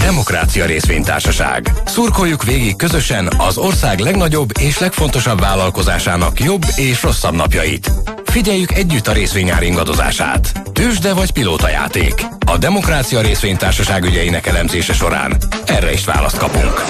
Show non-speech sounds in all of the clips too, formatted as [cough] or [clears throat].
Demokrácia Részvénytársaság. Szurkoljuk végig közösen az ország legnagyobb és legfontosabb vállalkozásának jobb és rosszabb napjait. Figyeljük együtt a részvényár ingadozását. Tősde vagy pilótajáték. A Demokrácia Részvénytársaság ügyeinek elemzése során erre is választ kapunk.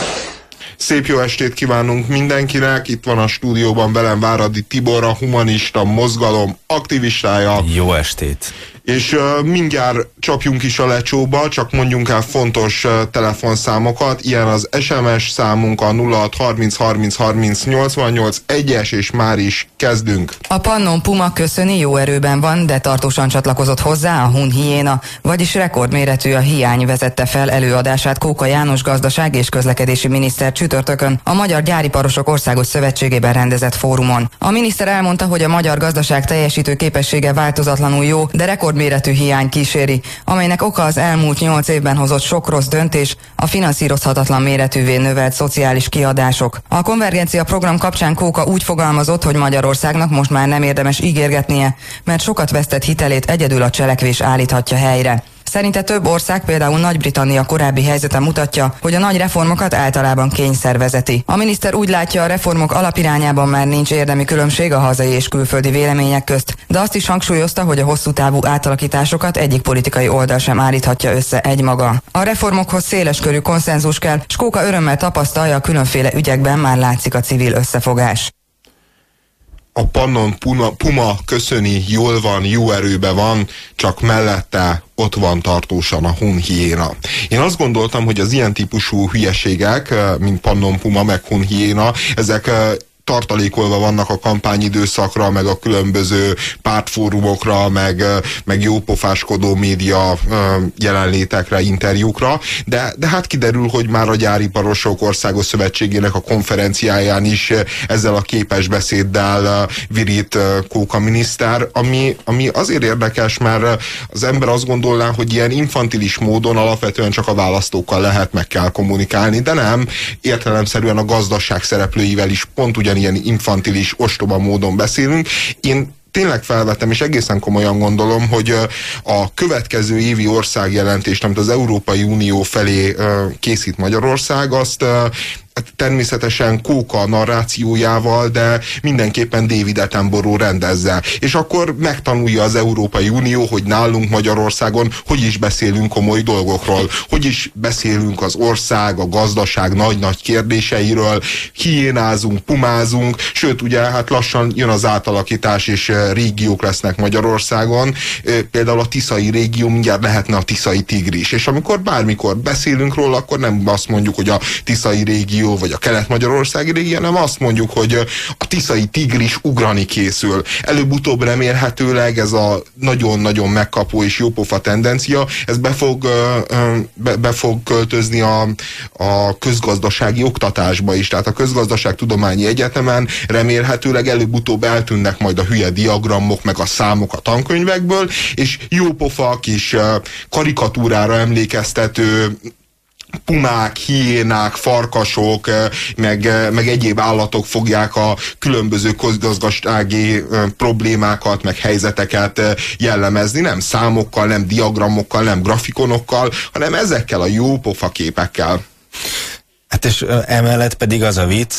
Szép jó estét kívánunk mindenkinek. Itt van a stúdióban velem Váradi Tibor, a humanista mozgalom aktivistája. Jó estét és uh, mindjárt csapjunk is a lecsóba, csak mondjunk el fontos uh, telefonszámokat. Ilyen az SMS számunk a 06 30 30 30 88 1-es, és már is kezdünk. A Pannon Puma köszöni jó erőben van, de tartósan csatlakozott hozzá a Hun Hiéna, vagyis rekordméretű a hiány vezette fel előadását Kóka János gazdaság és közlekedési miniszter csütörtökön a Magyar Gyáriparosok Országos Szövetségében rendezett fórumon. A miniszter elmondta, hogy a magyar gazdaság teljesítő képessége változatlanul jó, de rekord méretű hiány kíséri, amelynek oka az elmúlt nyolc évben hozott sok rossz döntés, a finanszírozhatatlan méretűvé növelt szociális kiadások. A konvergencia program kapcsán Kóka úgy fogalmazott, hogy Magyarországnak most már nem érdemes ígérgetnie, mert sokat vesztett hitelét egyedül a cselekvés állíthatja helyre. Szerinte több ország, például Nagy-Britannia korábbi helyzete mutatja, hogy a nagy reformokat általában kényszer vezeti. A miniszter úgy látja, a reformok alapirányában már nincs érdemi különbség a hazai és külföldi vélemények közt, de azt is hangsúlyozta, hogy a hosszú távú átalakításokat egyik politikai oldal sem állíthatja össze egymaga. A reformokhoz széles körű konszenzus kell, Skóka örömmel tapasztalja, a különféle ügyekben már látszik a civil összefogás a Pannon Puma, Puma köszöni, jól van, jó erőbe van, csak mellette ott van tartósan a Hun Hiéna. Én azt gondoltam, hogy az ilyen típusú hülyeségek, mint Pannon Puma meg Hun Hiéna, ezek tartalékolva vannak a kampányidőszakra, meg a különböző pártfórumokra, meg, meg jópofáskodó média jelenlétekre, interjúkra, de, de hát kiderül, hogy már a Gyáriparosok Országos Szövetségének a konferenciáján is ezzel a képes beszéddel virít Kóka miniszter, ami, ami azért érdekes, mert az ember azt gondolná, hogy ilyen infantilis módon alapvetően csak a választókkal lehet meg kell kommunikálni, de nem, értelemszerűen a gazdaság szereplőivel is pont ugyanígy ilyen infantilis, ostoba módon beszélünk. Én tényleg felvettem, és egészen komolyan gondolom, hogy a következő évi országjelentést, amit az Európai Unió felé készít Magyarország, azt Hát természetesen Kóka narrációjával, de mindenképpen David Attenborough rendezze. És akkor megtanulja az Európai Unió, hogy nálunk Magyarországon hogy is beszélünk komoly dolgokról, hogy is beszélünk az ország, a gazdaság nagy-nagy kérdéseiről, hiénázunk, pumázunk, sőt ugye hát lassan jön az átalakítás, és eh, régiók lesznek Magyarországon. Eh, például a Tiszai régió mindjárt lehetne a Tiszai Tigris. És amikor bármikor beszélünk róla, akkor nem azt mondjuk, hogy a Tiszai régió régió, vagy a kelet-magyarországi régió, hanem azt mondjuk, hogy a tiszai tigris ugrani készül. Előbb-utóbb remélhetőleg ez a nagyon-nagyon megkapó és jópofa tendencia, ez be fog, be, be fog költözni a, a közgazdasági oktatásba is. Tehát a közgazdaságtudományi egyetemen remélhetőleg előbb-utóbb eltűnnek majd a hülye diagramok, meg a számok a tankönyvekből, és jópofa kis karikatúrára emlékeztető pumák, hiénák, farkasok, eh, meg, eh, meg egyéb állatok fogják a különböző közgazdasági eh, problémákat, meg helyzeteket jellemezni, nem számokkal, nem diagramokkal, nem grafikonokkal, hanem ezekkel a jó pofa képekkel. Hát és emellett pedig az a vicc,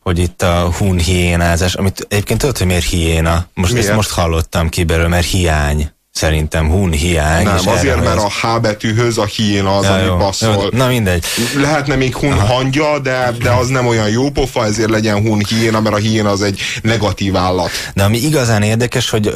hogy itt a hun hiénázás, amit egyébként tudod, hogy miért hiéna? Most miért? ezt most hallottam ki belőle, mert hiány. Szerintem hun hiány. Nem, azért, mert a H betűhöz a hiéna az, ja, ami jó, basszol. Jó, na mindegy. Lehetne még hun Aha. hangja, de, de az nem olyan jó pofa, ezért legyen hun hiéna, mert a hiéna az egy negatív állat. De ami igazán érdekes, hogy uh,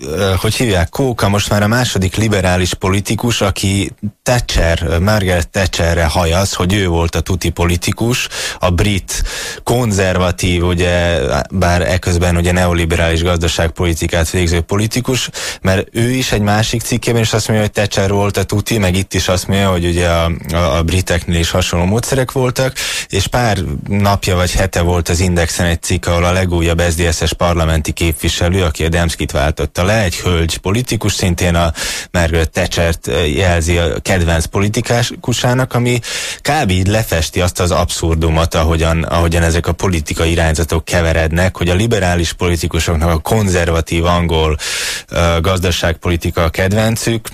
uh, hogy hívják, Kóka most már a második liberális politikus, aki Thatcher, Margaret Thatcherre hajaz, hogy ő volt a tuti politikus, a brit konzervatív, ugye, bár eközben ugye neoliberális gazdaságpolitikát végző politikus, mert ő is egy másik cikkében is azt mondja, hogy Thatcher volt a tuti, meg itt is azt mondja, hogy ugye a, a, a briteknél is hasonló módszerek voltak, és pár napja vagy hete volt az Indexen egy cikk, ahol a legújabb SZDSZ-es parlamenti képviselő, aki a Demszkit váltotta le, egy hölgy politikus, szintén a Margaret thatcher jelzi a kedvenc politikusának, ami kb. így lefesti azt az abszurdumot, ahogyan, ahogyan ezek a politikai irányzatok keverednek, hogy a liberális politikusoknak a konzervatív angol uh, gazdaságpolitika a kedvencük,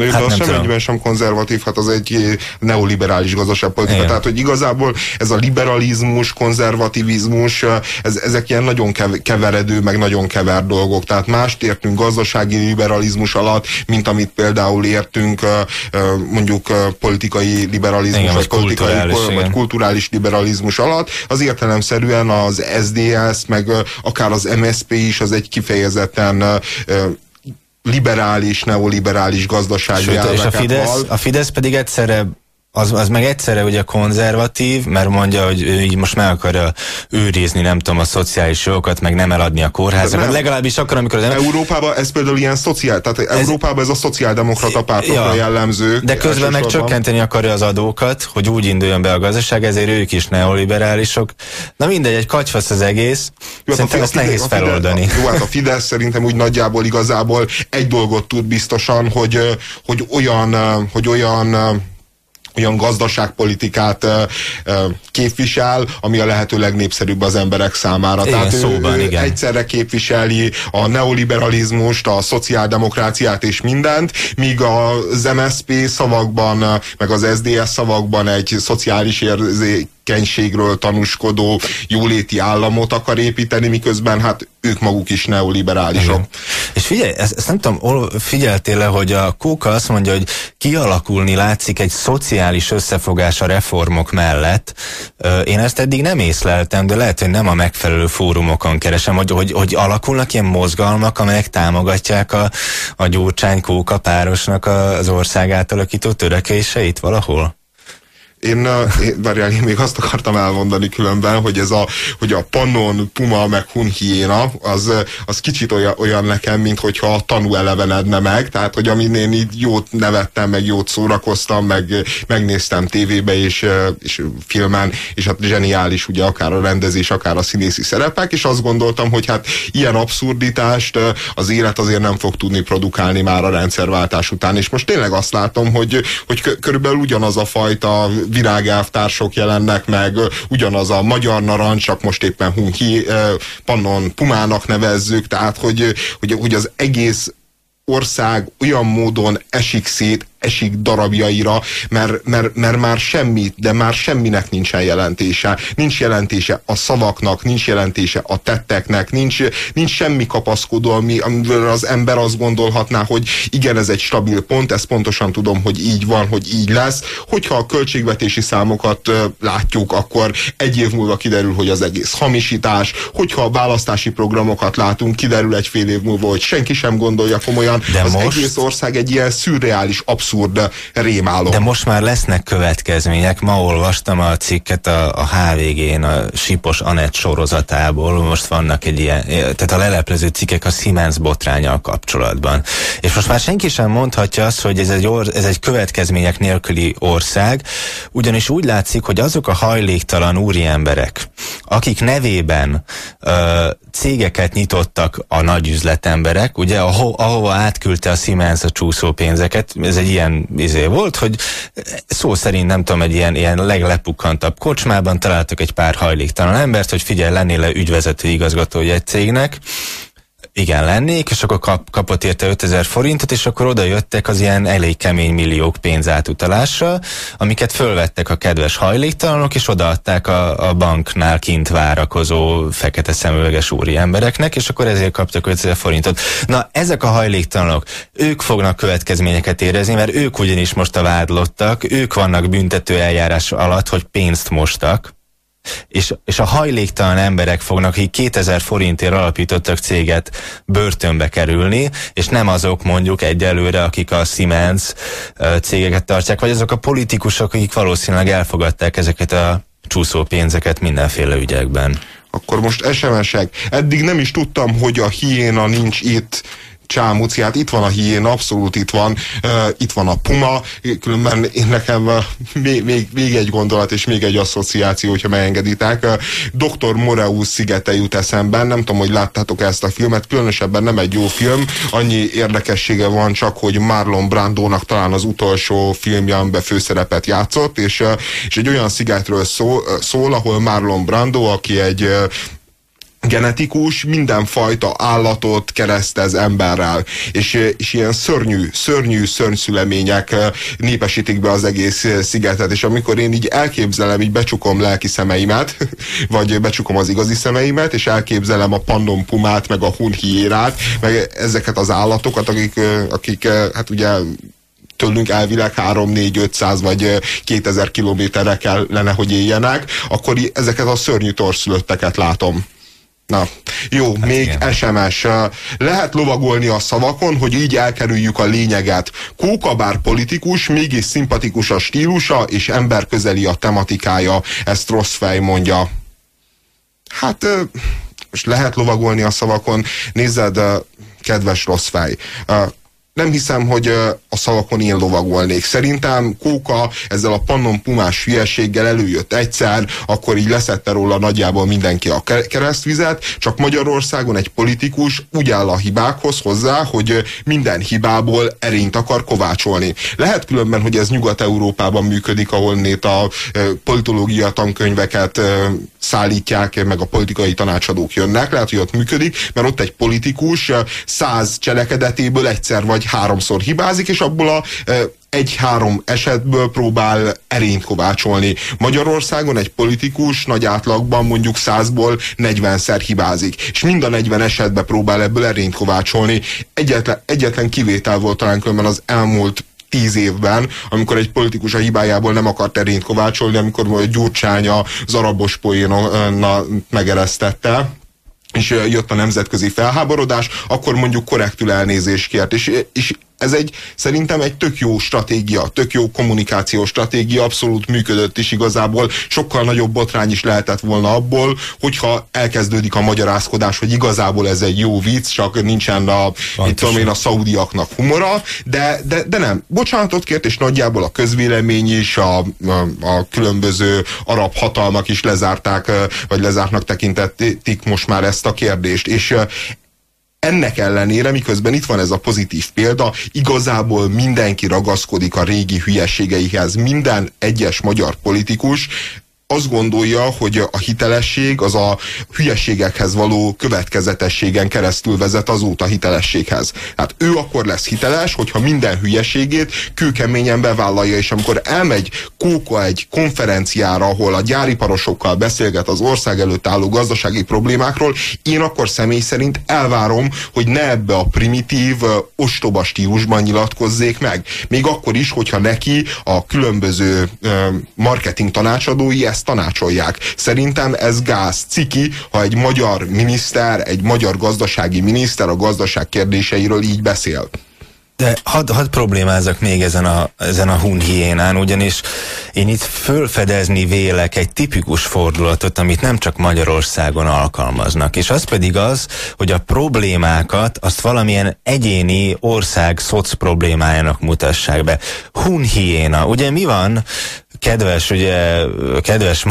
Hát de az sem egyben sem konzervatív, hát az egy neoliberális gazdaságpolitika. Tehát, hogy igazából ez a liberalizmus, konzervativizmus, ez, ezek ilyen nagyon keveredő, meg nagyon kever dolgok. Tehát mást értünk gazdasági liberalizmus alatt, mint amit például értünk mondjuk politikai liberalizmus, igen, vagy, politikai, kulturális, vagy kulturális liberalizmus alatt. Az értelemszerűen az SDS, meg akár az MSP is, az egy kifejezetten liberális, neoliberális gazdasági Sőt, és a Fidesz, a Fidesz pedig egyszerre az, az meg egyszerre ugye konzervatív, mert mondja, hogy ő így most meg akarja őrizni, nem tudom, a szociális jogokat, meg nem eladni a kórházakat. Legalábbis akkor, amikor ember... Európában ez például ilyen szociál, tehát ez... Európában ez a szociáldemokrata pártokra ja, jellemző. De közben meg csökkenteni akarja az adókat, hogy úgy induljon be a gazdaság, ezért ők is neoliberálisok. Na mindegy, egy kacsfasz az egész. Jó, hát szerintem ezt nehéz feloldani. A, jó, hát a Fidesz szerintem úgy nagyjából igazából egy dolgot tud biztosan, hogy, hogy olyan, hogy olyan olyan gazdaságpolitikát képvisel, ami a lehető legnépszerűbb az emberek számára. Igen, Tehát szóban, ő, igen. egyszerre képviseli a neoliberalizmust, a szociáldemokráciát és mindent, míg az MSP szavakban, meg az SDS szavakban egy szociális érzék tevékenységről tanúskodó jóléti államot akar építeni, miközben hát ők maguk is neoliberálisok. Igen. És figyelj, ezt, ezt nem tudom, figyeltél le, hogy a Kóka azt mondja, hogy kialakulni látszik egy szociális összefogás a reformok mellett. Én ezt eddig nem észleltem, de lehet, hogy nem a megfelelő fórumokon keresem, hogy, hogy, hogy alakulnak ilyen mozgalmak, amelyek támogatják a, a Gyurcsány-Kóka párosnak az ország átalakító törekvéseit valahol? Én, én, várjál, én még azt akartam elmondani különben, hogy ez a, hogy a Pannon, Puma, meg Hunhiéna, az, az kicsit olyan, olyan nekem, mint hogyha a tanú elevenedne meg, tehát, hogy amin én így jót nevettem, meg jót szórakoztam, meg megnéztem tévébe és, és filmen, és hát zseniális ugye akár a rendezés, akár a színészi szerepek, és azt gondoltam, hogy hát ilyen abszurditást az élet azért nem fog tudni produkálni már a rendszerváltás után, és most tényleg azt látom, hogy, hogy körülbelül ugyanaz a fajta virágelvtársok jelennek meg, ugyanaz a magyar narancs, csak most éppen Hunki Pannon Pumának nevezzük, tehát hogy, hogy, hogy az egész ország olyan módon esik szét, esik darabjaira, mert, mert, mert már semmit, de már semminek nincsen jelentése. Nincs jelentése a szavaknak, nincs jelentése a tetteknek, nincs, nincs semmi kapaszkodó, ami, amivel az ember azt gondolhatná, hogy igen, ez egy stabil pont, ezt pontosan tudom, hogy így van, hogy így lesz. Hogyha a költségvetési számokat látjuk, akkor egy év múlva kiderül, hogy az egész hamisítás. Hogyha a választási programokat látunk, kiderül egy fél év múlva, hogy senki sem gondolja komolyan. De az most... egész ország egy ilyen szürreális, abszolút abszurd rémálom. De most már lesznek következmények. Ma olvastam a cikket a, a HVG-n, a Sipos Anett sorozatából. Most vannak egy ilyen, tehát a leleplező cikkek a Siemens botrányal kapcsolatban. És most már senki sem mondhatja azt, hogy ez egy, or, ez egy következmények nélküli ország, ugyanis úgy látszik, hogy azok a hajléktalan úriemberek, akik nevében ö, cégeket nyitottak a nagy üzletemberek, ugye aho, ahova átküldte a Siemens a csúszó pénzeket, ez egy ilyen izé volt, hogy szó szerint nem tudom, egy ilyen, ilyen leglepukkantabb kocsmában találtak egy pár hajléktalan embert, hogy figyelj, lennél le ügyvezető igazgatója egy cégnek, igen, lennék, és akkor kap, kapott érte 5000 forintot, és akkor oda jöttek az ilyen elég kemény milliók pénzátutalásra, amiket fölvettek a kedves hajléktalanok, és odaadták a, a banknál kint várakozó fekete szemüveges úri embereknek, és akkor ezért kaptak 5000 forintot. Na, ezek a hajléktalanok, ők fognak következményeket érezni, mert ők ugyanis most a vádlottak, ők vannak büntető eljárás alatt, hogy pénzt mostak, és, és a hajléktalan emberek fognak, akik 2000 forintért alapítottak céget börtönbe kerülni, és nem azok mondjuk egyelőre, akik a Siemens cégeket tartják, vagy azok a politikusok, akik valószínűleg elfogadták ezeket a csúszó pénzeket mindenféle ügyekben. Akkor most SMS-ek. Eddig nem is tudtam, hogy a hiéna nincs itt csámuci, hát itt van a hién, abszolút itt van, uh, itt van a puma, különben én nekem uh, még, még, még egy gondolat és még egy asszociáció, hogyha megengeditek. Uh, Dr. Moreus szigete jut eszemben, nem tudom, hogy láttátok ezt a filmet, különösebben nem egy jó film, annyi érdekessége van csak, hogy Marlon Brandónak talán az utolsó filmje, amiben főszerepet játszott, és, uh, és egy olyan szigetről szól, szól, ahol Marlon Brando, aki egy genetikus mindenfajta állatot keresztez emberrel, és, és ilyen szörnyű, szörnyű szörnyszülemények népesítik be az egész szigetet, és amikor én így elképzelem, így becsukom lelki szemeimet, [laughs] vagy becsukom az igazi szemeimet, és elképzelem a pannon pumát, meg a hunhiérát, meg ezeket az állatokat, akik, akik hát ugye tőlünk elvileg 3, 4, 500 vagy 2000 kilométerre kellene, hogy éljenek, akkor ezeket a szörnyű torszülötteket látom. Na, jó, hát még igen. SMS. Lehet lovagolni a szavakon, hogy így elkerüljük a lényeget. Kóka bár politikus, mégis szimpatikus a stílusa, és emberközeli a tematikája. Ezt rossz fej mondja. Hát, most lehet lovagolni a szavakon. Nézed, kedves rossz fej nem hiszem, hogy a szavakon én lovagolnék. Szerintem Kóka ezzel a pannon pumás hülyeséggel előjött egyszer, akkor így leszette róla nagyjából mindenki a keresztvizet, csak Magyarországon egy politikus úgy áll a hibákhoz hozzá, hogy minden hibából erényt akar kovácsolni. Lehet különben, hogy ez Nyugat-Európában működik, ahol nét a politológia tankönyveket szállítják, meg a politikai tanácsadók jönnek, lehet, hogy ott működik, mert ott egy politikus száz cselekedetéből egyszer vagy háromszor hibázik, és abból a egy-három esetből próbál erényt kovácsolni. Magyarországon egy politikus nagy átlagban mondjuk százból 40-szer hibázik, és mind a 40 esetben próbál ebből erényt kovácsolni. Egyetlen, egyetlen kivétel volt talán különben az elmúlt tíz évben, amikor egy politikus a hibájából nem akart erényt kovácsolni, amikor Gyurcsány az arabos poéna megeresztette, és jött a nemzetközi felháborodás, akkor mondjuk korrektül elnézést kért. És, és ez egy szerintem egy tök jó stratégia, tök jó kommunikációs stratégia, abszolút működött is igazából, sokkal nagyobb botrány is lehetett volna abból, hogyha elkezdődik a magyarázkodás, hogy igazából ez egy jó vicc, csak nincsen a, itt tudom én, a szaudiaknak humora, de, de, de nem. Bocsánatot kért, és nagyjából a közvélemény is, a, a, a különböző arab hatalmak is lezárták, vagy lezártnak tekintették most már ezt a kérdést, és ennek ellenére, miközben itt van ez a pozitív példa, igazából mindenki ragaszkodik a régi hülyeségeihez. Minden egyes magyar politikus azt gondolja, hogy a hitelesség az a hülyeségekhez való következetességen keresztül vezet azóta hitelességhez. Hát ő akkor lesz hiteles, hogyha minden hülyeségét kőkeményen bevállalja, és amikor elmegy Kóka egy konferenciára, ahol a gyáriparosokkal beszélget az ország előtt álló gazdasági problémákról, én akkor személy szerint elvárom, hogy ne ebbe a primitív, ostoba stílusban nyilatkozzék meg. Még akkor is, hogyha neki a különböző marketing tanácsadói ezt ezt tanácsolják. Szerintem ez gáz, ciki, ha egy magyar miniszter, egy magyar gazdasági miniszter a gazdaság kérdéseiről így beszél. De hadd had problémázok még ezen a, ezen a hunhiénán, ugyanis én itt fölfedezni vélek egy tipikus fordulatot, amit nem csak Magyarországon alkalmaznak, és az pedig az, hogy a problémákat azt valamilyen egyéni ország szoc problémájának mutassák be. Hunhiéna, ugye mi van kedves, ugye, kedves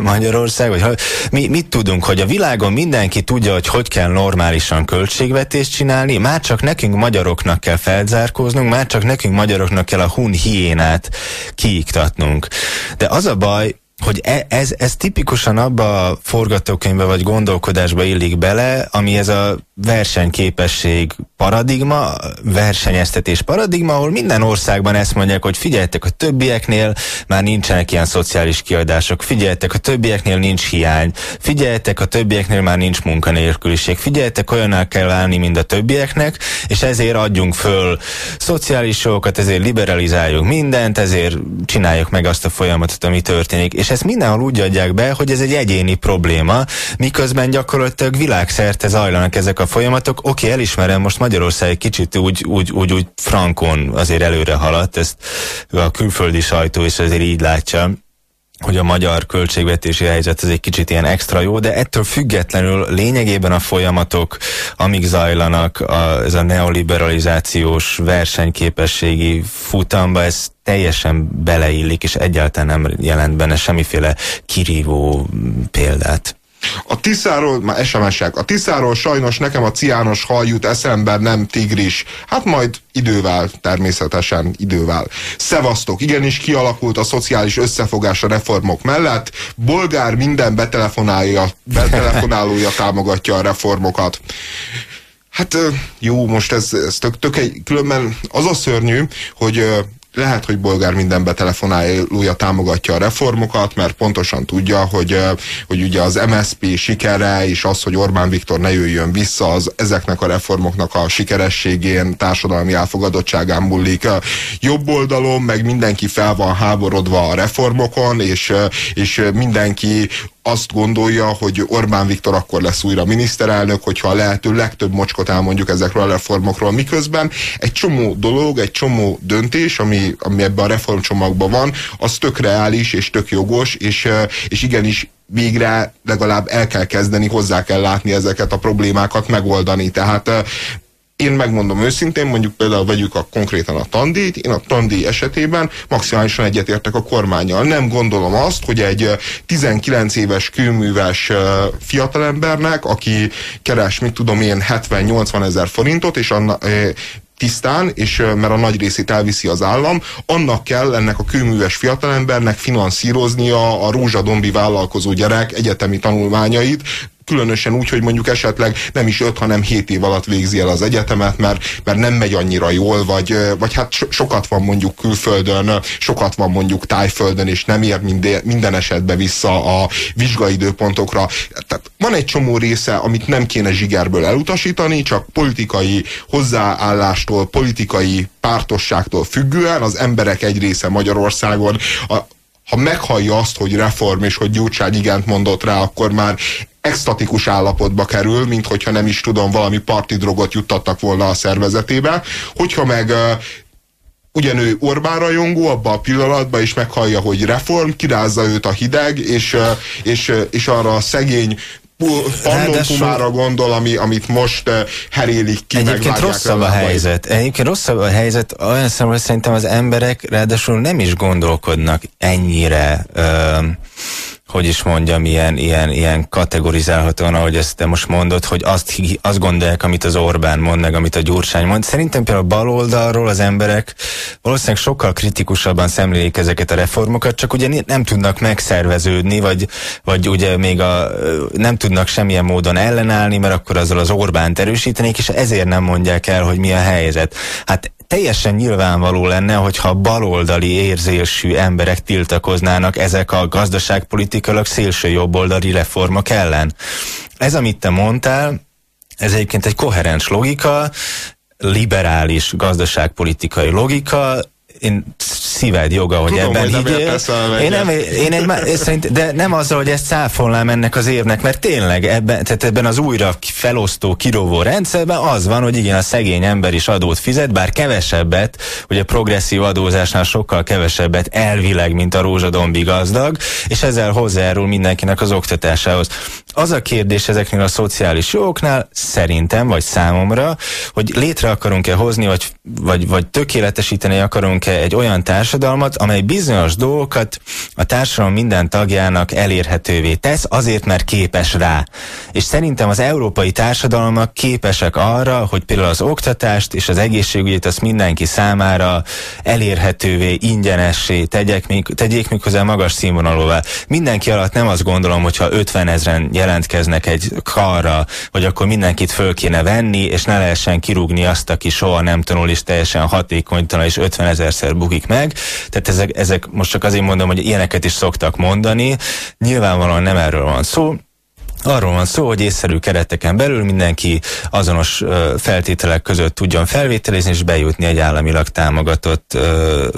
Magyarország, vagy mi, mit tudunk, hogy a világon mindenki tudja, hogy hogy kell normálisan költségvetést csinálni, már csak nekünk magyaroknak kell felzárkóznunk, már csak nekünk magyaroknak kell a hun hiénát kiiktatnunk. De az a baj, hogy e, ez, ez tipikusan abba a forgatókönyvbe vagy gondolkodásba illik bele, ami ez a versenyképesség paradigma, versenyeztetés paradigma, ahol minden országban ezt mondják, hogy figyeljetek, a többieknél már nincsenek ilyen szociális kiadások, figyeljetek, a többieknél nincs hiány, figyeljetek, a többieknél már nincs munkanélküliség, figyeljetek, olyanná kell válni, mint a többieknek, és ezért adjunk föl szociális jogokat, ezért liberalizáljuk mindent, ezért csináljuk meg azt a folyamatot, ami történik. És ezt mindenhol úgy adják be, hogy ez egy egyéni probléma, miközben gyakorlatilag világszerte zajlanak ezek a folyamatok. Oké, elismerem, most Magyarország egy kicsit úgy, úgy, úgy, úgy frankon azért előre haladt, ezt a külföldi sajtó is azért így látja hogy a magyar költségvetési helyzet ez egy kicsit ilyen extra jó, de ettől függetlenül lényegében a folyamatok, amíg zajlanak, a, ez a neoliberalizációs versenyképességi futamba, ez teljesen beleillik, és egyáltalán nem jelent benne semmiféle kirívó példát. A Tiszáról, már SMS-ek, a Tiszáról sajnos nekem a ciános hal jut eszembe, nem tigris. Hát majd idővel, természetesen idővel. Szevasztok, igenis kialakult a szociális összefogás a reformok mellett. Bolgár minden betelefonálja, betelefonálója [laughs] támogatja a reformokat. Hát jó, most ez, ez tök, tök egy, különben az a szörnyű, hogy lehet, hogy Bolgár minden betelefonálója támogatja a reformokat, mert pontosan tudja, hogy, hogy ugye az MSP sikere és az, hogy Orbán Viktor ne jöjjön vissza, az ezeknek a reformoknak a sikerességén, társadalmi elfogadottságán múlik. Jobb oldalon meg mindenki fel van háborodva a reformokon, és, és mindenki azt gondolja, hogy Orbán Viktor akkor lesz újra miniszterelnök, hogyha a lehető legtöbb mocskot elmondjuk ezekről a reformokról, miközben egy csomó dolog, egy csomó döntés, ami, ami ebben a reformcsomagban van, az tök reális és tök jogos, és, és igenis végre legalább el kell kezdeni, hozzá kell látni ezeket a problémákat megoldani. Tehát én megmondom őszintén, mondjuk például vegyük a konkrétan a tandíjt, én a tandíj esetében maximálisan egyetértek a kormányjal. Nem gondolom azt, hogy egy 19 éves kőműves fiatalembernek, aki keres, mit tudom én, 70-80 ezer forintot, és anna, tisztán, és mert a nagy részét elviszi az állam, annak kell ennek a kőműves fiatalembernek finanszíroznia a rózsadombi vállalkozó gyerek egyetemi tanulmányait, különösen úgy, hogy mondjuk esetleg nem is 5, hanem 7 év alatt végzi el az egyetemet, mert, mert nem megy annyira jól, vagy, vagy hát so, sokat van mondjuk külföldön, sokat van mondjuk tájföldön, és nem ér minden, minden esetben vissza a vizsgaidőpontokra. Tehát van egy csomó része, amit nem kéne zsigerből elutasítani, csak politikai hozzáállástól, politikai pártosságtól függően az emberek egy része Magyarországon a, ha meghallja azt, hogy reform és hogy Gyurcsány igent mondott rá, akkor már extatikus állapotba kerül, mint hogyha nem is tudom, valami parti drogot juttattak volna a szervezetébe. Hogyha meg uh, ugyanő Orbán rajongó abban a pillanatban is meghallja, hogy reform, kirázza őt a hideg, és, és, és arra a szegény pannonpumára gondol, ami, amit most herélik ki, Egyébként rosszabb a helyzet. Egyébként rosszabb a helyzet olyan szemben, szerintem az emberek ráadásul nem is gondolkodnak ennyire uh, hogy is mondjam, ilyen, ilyen, ilyen kategorizálhatóan, ahogy ezt te most mondod, hogy azt, azt gondolják, amit az Orbán mond, meg amit a Gyurcsány mond. Szerintem például a baloldalról az emberek valószínűleg sokkal kritikusabban szemlélik ezeket a reformokat, csak ugye nem tudnak megszerveződni, vagy, vagy ugye még a, nem tudnak semmilyen módon ellenállni, mert akkor azzal az Orbánt erősítenék, és ezért nem mondják el, hogy mi a helyzet. Hát teljesen nyilvánvaló lenne, hogyha baloldali érzésű emberek tiltakoznának ezek a gazdaságpolitikailag szélső jobboldali reformok ellen. Ez, amit te mondtál, ez egyébként egy koherens logika, liberális gazdaságpolitikai logika, én szíved joga, hogy Tudom, ebben hogy higgyél. Én nem, én egy, szerint, de nem azzal, hogy ezt száfolnám ennek az évnek, mert tényleg ebben, tehát ebben az újra felosztó, kirovó rendszerben az van, hogy igen, a szegény ember is adót fizet, bár kevesebbet, hogy a progresszív adózásnál sokkal kevesebbet elvileg, mint a rózsadombi gazdag, és ezzel hozzájárul mindenkinek az oktatásához. Az a kérdés ezeknél a szociális jogoknál szerintem, vagy számomra, hogy létre akarunk-e hozni, vagy, vagy, vagy tökéletesíteni akarunk-e egy olyan társadalmat, amely bizonyos dolgokat a társadalom minden tagjának elérhetővé tesz, azért, mert képes rá. És szerintem az európai társadalmak képesek arra, hogy például az oktatást és az egészségügyet azt mindenki számára elérhetővé, ingyenessé tegyek, tegyék méghozzá magas színvonalúvá. Mindenki alatt nem azt gondolom, hogyha 50 ezeren jelentkeznek egy karra, hogy akkor mindenkit föl kéne venni, és ne lehessen kirúgni azt, aki soha nem tanul, és teljesen hatékonytalan, és 50 ezerszer bukik meg. Tehát ezek, ezek most csak azért mondom, hogy ilyeneket is szoktak mondani. Nyilvánvalóan nem erről van szó, Arról van szó, hogy észszerű kereteken belül mindenki azonos feltételek között tudjon felvételizni és bejutni egy államilag támogatott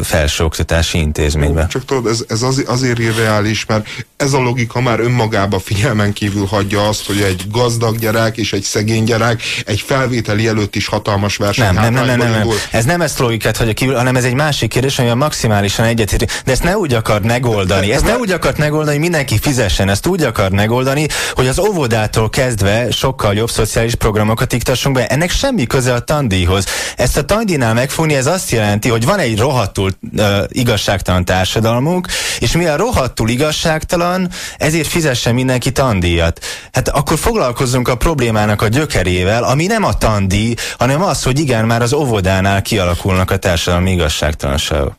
felsőoktatási intézménybe. Csak tudod, ez, ez az, azért irreális, mert ez a logika már önmagába figyelmen kívül hagyja azt, hogy egy gazdag gyerek és egy szegény gyerek egy felvételi előtt is hatalmas verseny. Nem, nem, nem, nem, nem, nem. Ez nem ezt logikát hagyja kívül, hanem ez egy másik kérdés, ami a maximálisan egyetérti. De ezt ne úgy akar megoldani. Ezt ne úgy akart megoldani, hogy mindenki fizessen. Ezt úgy akar megoldani, hogy hogy az óvodától kezdve sokkal jobb szociális programokat iktassunk be. Ennek semmi köze a tandíjhoz. Ezt a tandíjnál megfogni, ez azt jelenti, hogy van egy rohadtul uh, igazságtalan társadalmunk, és mivel rohadtul igazságtalan, ezért fizessen mindenki tandíjat. Hát akkor foglalkozzunk a problémának a gyökerével, ami nem a tandíj, hanem az, hogy igen, már az óvodánál kialakulnak a társadalmi igazságtalanságok.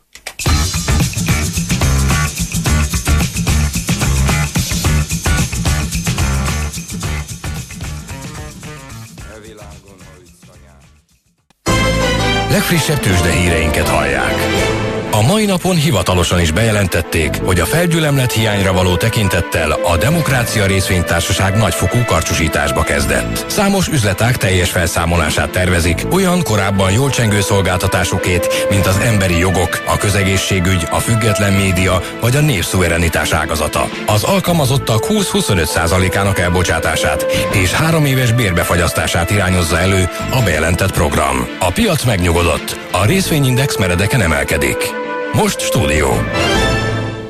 Legfrissebb tőzsdehíreinket hallják. A mai napon hivatalosan is bejelentették, hogy a felgyülemlet hiányra való tekintettel a Demokrácia Részvénytársaság nagyfokú karcsúsításba kezdett. Számos üzletág teljes felszámolását tervezik, olyan korábban jól csengő szolgáltatásokét, mint az emberi jogok, a közegészségügy, a független média vagy a népszuverenitás ágazata. Az alkalmazottak 20-25%-ának elbocsátását és három éves bérbefagyasztását irányozza elő a bejelentett program. A piac megnyugodott, a részvényindex meredeken emelkedik. Most stúdió.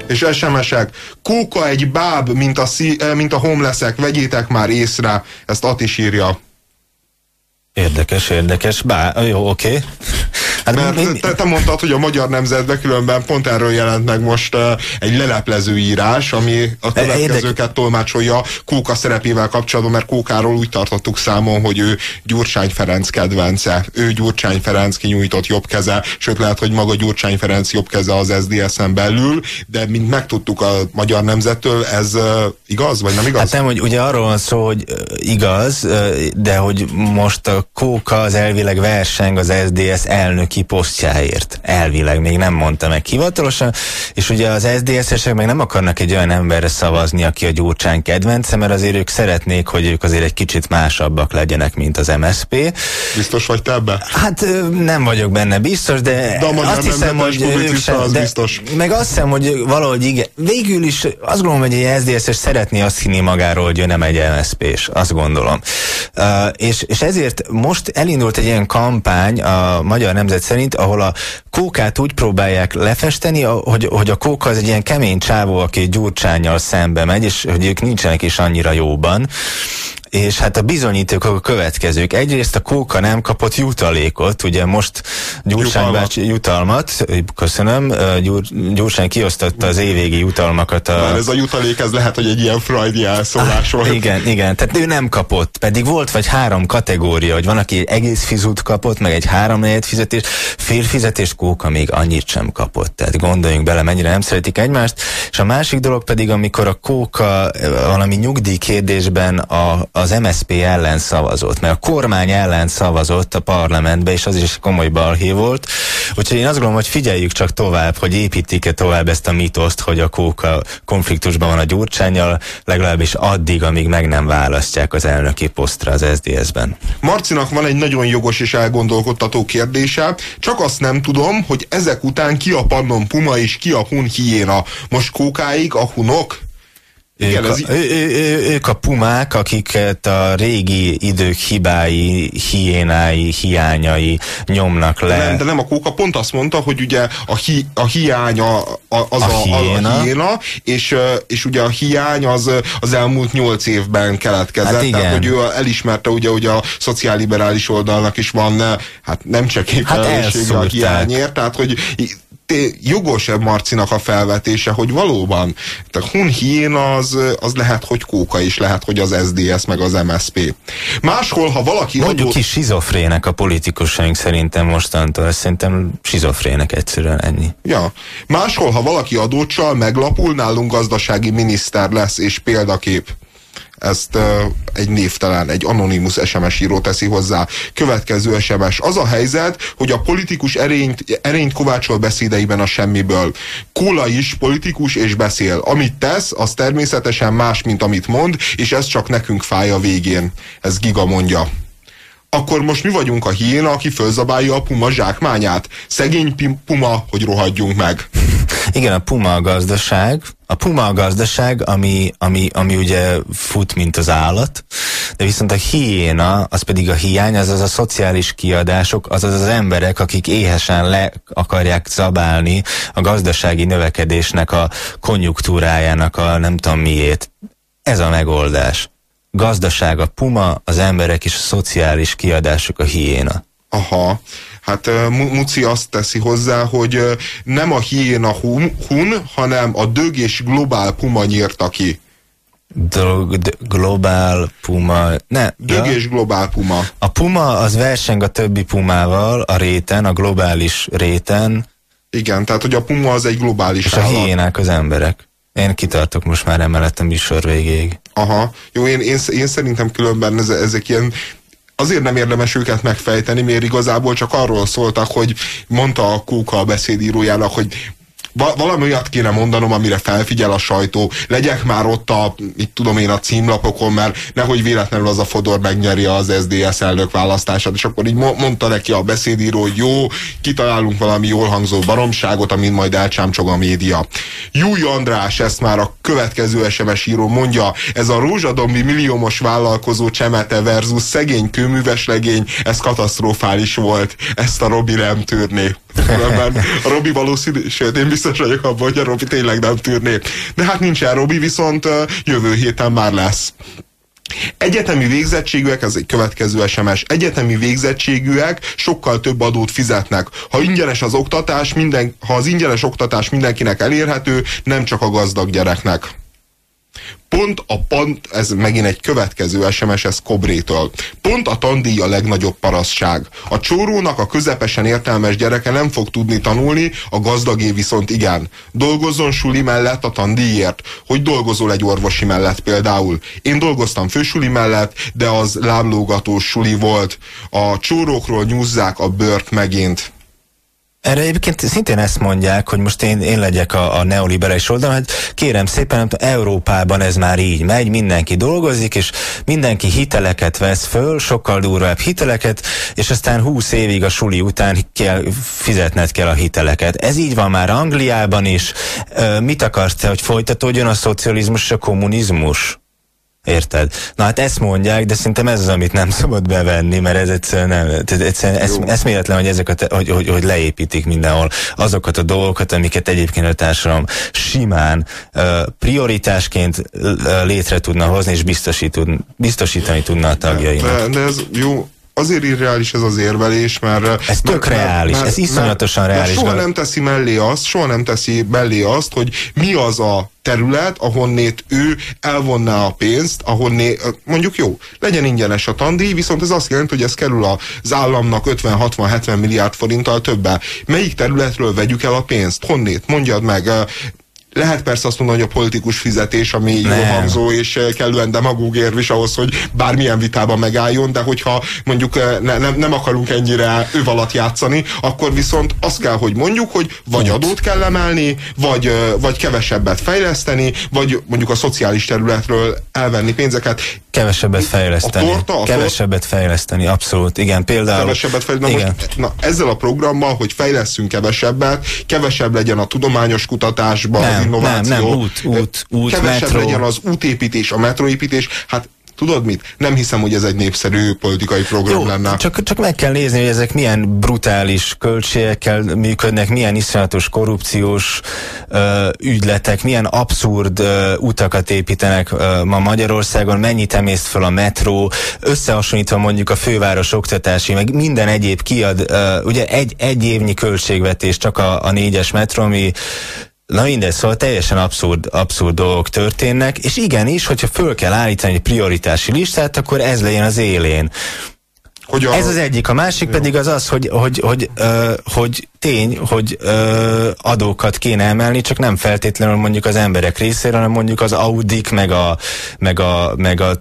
És SMS-ek. Kóka egy báb, mint a, szí, eh, mint a homelessek, vegyétek már észre. Ezt Atis írja. Érdekes, érdekes. Bá, jó, oké. Okay. Hát Mert mi, te, te mondtad, hogy a magyar nemzetben különben pont erről jelent meg most uh, egy leleplező írás, ami a következőket tolmácsolja Kóka szerepével kapcsolatban, mert Kókáról úgy tartottuk számon, hogy ő Gyurcsány Ferenc kedvence. Ő Gyurcsány Ferenc kinyújtott jobb keze, sőt lehet, hogy maga Gyurcsány Ferenc jobb keze az SZDSZ-en belül, de mint megtudtuk a magyar nemzettől, ez uh, igaz, vagy nem igaz? Hát nem, hogy ugye arról van szó, hogy igaz, de hogy most a Kóka az elvileg verseng az SZDSZ elnöki ki posztjáért. Elvileg még nem mondta meg hivatalosan, és ugye az SZDSZ-esek meg nem akarnak egy olyan emberre szavazni, aki a Gyurcsány kedvence, mert azért ők szeretnék, hogy ők azért egy kicsit másabbak legyenek, mint az MSP. Biztos vagy te ebbe? Hát nem vagyok benne biztos, de, de azt hiszem, hogy ők sem, az de, biztos. meg azt hiszem, hogy valahogy igen. Végül is azt gondolom, hogy egy SZDSZ-es szeretné azt hinni magáról, hogy ő nem egy MSZP-s, azt gondolom. Uh, és, és ezért most elindult egy ilyen kampány a Magyar Nemzet szerint, ahol a kókát úgy próbálják lefesteni, hogy, hogy a kóka az egy ilyen kemény csávó, aki gyurcsányjal szembe megy, és hogy ők nincsenek is annyira jóban és hát a bizonyítékok a következők. Egyrészt a Kóka nem kapott jutalékot, ugye most Gyurcsány bácsi jutalmat, köszönöm, Gyur, Gyurcsány kiosztotta az évvégi jutalmakat. A... Már ez a jutalék, ez lehet, hogy egy ilyen freudi elszólás volt. Igen, igen, tehát ő nem kapott, pedig volt vagy három kategória, hogy van, aki egész fizut kapott, meg egy három fizetés, fél fizetést Kóka még annyit sem kapott. Tehát gondoljunk bele, mennyire nem szeretik egymást. És a másik dolog pedig, amikor a Kóka valami nyugdíj kérdésben a, az MSP ellen szavazott, mert a kormány ellen szavazott a parlamentbe, és az is komoly balhé volt. Úgyhogy én azt gondolom, hogy figyeljük csak tovább, hogy építik-e tovább ezt a mitoszt, hogy a kóka konfliktusban van a gyurcsányjal, legalábbis addig, amíg meg nem választják az elnöki posztra az SDS-ben. Marcinak van egy nagyon jogos és elgondolkodtató kérdése, csak azt nem tudom, hogy ezek után ki a pannon puma és ki a hun hiéna. Most kókáig a hunok? Igen, ők, a, ő, ő, ők a pumák, akiket a régi idők hibái, hiénái, hiányai nyomnak le. Nem, de nem a kóka pont azt mondta, hogy ugye a, hi, a hiány a, az a, a, hiéna. a hiéna, és, és ugye a hiány az, az elmúlt nyolc évben keletkezett. Hát igen. Tehát, hogy ő elismerte ugye, hogy a szociálliberális oldalnak is van, hát nem csak hát a hiányért, tehát hogy jogos-e Marcinak a felvetése, hogy valóban a Hun Hien az, az lehet, hogy Kóka is, lehet, hogy az SDS meg az MSP. Máshol, ha valaki... Mondjuk adó... ki sizofrének a politikusaink szerintem mostantól, szerintem sizofrének egyszerűen ennyi. Ja. Máshol, ha valaki adócsal meglapul, nálunk gazdasági miniszter lesz és példakép ezt egy névtelen, egy anonimus SMS író teszi hozzá. Következő SMS. Az a helyzet, hogy a politikus erényt, erényt kovácsol beszédeiben a semmiből. Kóla is politikus és beszél. Amit tesz, az természetesen más, mint amit mond, és ez csak nekünk fáj a végén. Ez Giga mondja akkor most mi vagyunk a hiéna, aki fölzabálja a puma zsákmányát. Szegény puma, hogy rohadjunk meg. [laughs] Igen, a puma a gazdaság, a puma a gazdaság, ami, ami, ami ugye fut, mint az állat, de viszont a hiéna, az pedig a hiány, az az a szociális kiadások, az az emberek, akik éhesen le akarják zabálni a gazdasági növekedésnek a konjunktúrájának a nem tudom miét. Ez a megoldás. Gazdaság a puma, az emberek és a szociális kiadások a hiéna. Aha. Hát Muci azt teszi hozzá, hogy nem a hiéna hun, hun hanem a dög és globál puma nyírta ki. Drog, globál puma. Ne, Dög ja. és globál puma. A puma az verseng a többi pumával a réten, a globális réten. Igen, tehát hogy a puma az egy globális És állat. a hiénák az emberek. Én kitartok most már emellett a műsor végéig. Aha, jó, én, én, én szerintem különben ezek ilyen azért nem érdemes őket megfejteni, mert igazából csak arról szóltak, hogy mondta a Kóka a beszédírójának, hogy valami olyat kéne mondanom, amire felfigyel a sajtó. Legyek már ott a, itt tudom én, a címlapokon, mert nehogy véletlenül az a Fodor megnyeri az SDS elnök választását, és akkor így mondta neki a beszédíró, hogy jó, kitalálunk valami jól hangzó baromságot, amin majd elcsámcsog a média. Júj András, ezt már a következő SMS író mondja, ez a rózsadombi milliómos vállalkozó csemete versus szegény kőműves legény, ez katasztrofális volt, ezt a Robi nem tűrné. A Robi valószínű, sőt, én biztos vagyok abban, hogy a Robi tényleg nem tűrné. De hát nincsen Robi, viszont jövő héten már lesz. Egyetemi végzettségűek, ez egy következő SMS, egyetemi végzettségűek sokkal több adót fizetnek. Ha ingyenes az oktatás, minden, ha az ingyenes oktatás mindenkinek elérhető, nem csak a gazdag gyereknek. Pont a pont, ez megint egy következő SMS, ez Kobrétől. Pont a tandíj a legnagyobb parasztság. A csórónak a közepesen értelmes gyereke nem fog tudni tanulni, a gazdagé viszont igen. Dolgozzon suli mellett a tandíjért. Hogy dolgozol egy orvosi mellett például? Én dolgoztam fősuli mellett, de az láblógatós suli volt. A csórókról nyúzzák a bört megint. Erre egyébként szintén ezt mondják, hogy most én, én legyek a, a neoliberális oldalon, hát kérem szépen, Európában ez már így megy, mindenki dolgozik, és mindenki hiteleket vesz föl, sokkal durvább hiteleket, és aztán 20 évig a suli után kell, fizetned kell a hiteleket. Ez így van már Angliában is. Mit akarsz te, hogy folytatódjon a szocializmus és a kommunizmus? Érted? Na hát ezt mondják, de szerintem ez az, amit nem [laughs] szabad bevenni, mert ez egyszerűen nem, egyszerűen esz, eszméletlen, hogy ezeket, hogy, hogy, hogy leépítik mindenhol azokat a dolgokat, amiket egyébként a társadalom simán uh, prioritásként uh, létre tudna hozni, és biztosítani tudna a tagjainak. De, de ez jó, azért irreális ez az érvelés, mert... Ez tök mert, reális, mert, ez iszonyatosan mert, reális. Mert soha nem teszi mellé azt, soha nem teszi mellé azt, hogy mi az a terület, ahonnét ő elvonná a pénzt, ahonné, mondjuk jó, legyen ingyenes a tandíj, viszont ez azt jelenti, hogy ez kerül az államnak 50-60-70 milliárd forinttal többe. Melyik területről vegyük el a pénzt? Honnét? Mondjad meg. Lehet persze azt mondani, hogy a politikus fizetés, ami jó hangzó és eh, kellően demagóg érv is ahhoz, hogy bármilyen vitában megálljon, de hogyha mondjuk eh, ne, nem, nem akarunk ennyire ő alatt játszani, akkor viszont azt kell, hogy mondjuk, hogy vagy adót kell emelni, vagy, eh, vagy kevesebbet fejleszteni, vagy mondjuk a szociális területről elvenni pénzeket. Kevesebbet fejleszteni. A torta, a kevesebbet fejleszteni, abszolút. Igen, például. Kevesebbet fejleszteni. Igen. Most, na, ezzel a programmal, hogy fejleszünk kevesebbet, kevesebb legyen a tudományos kutatásban, nem, innováció. Nem, nem, út, út, út, Kevesebb metró. legyen az útépítés, a metróépítés. Hát Tudod mit? Nem hiszem, hogy ez egy népszerű politikai program Jó, lenne. Csak, csak meg kell nézni, hogy ezek milyen brutális költségekkel működnek, milyen iszonyatos korrupciós ö, ügyletek, milyen abszurd ö, utakat építenek ö, ma Magyarországon, mennyit emészt fel a metró, összehasonlítva mondjuk a főváros oktatási, meg minden egyéb kiad, ö, ugye egy, egy évnyi költségvetés csak a, a négyes metró, ami Na mindegy, szóval teljesen abszurd, abszurd dolgok történnek, és igenis, hogyha föl kell állítani egy prioritási listát, akkor ez legyen az élén. Hogy a... Ez az egyik, a másik Jó. pedig az az, hogy, hogy, hogy, ö, hogy tény, hogy ö, adókat kéne emelni, csak nem feltétlenül mondjuk az emberek részéről, hanem mondjuk az Audik, meg a, meg a, meg a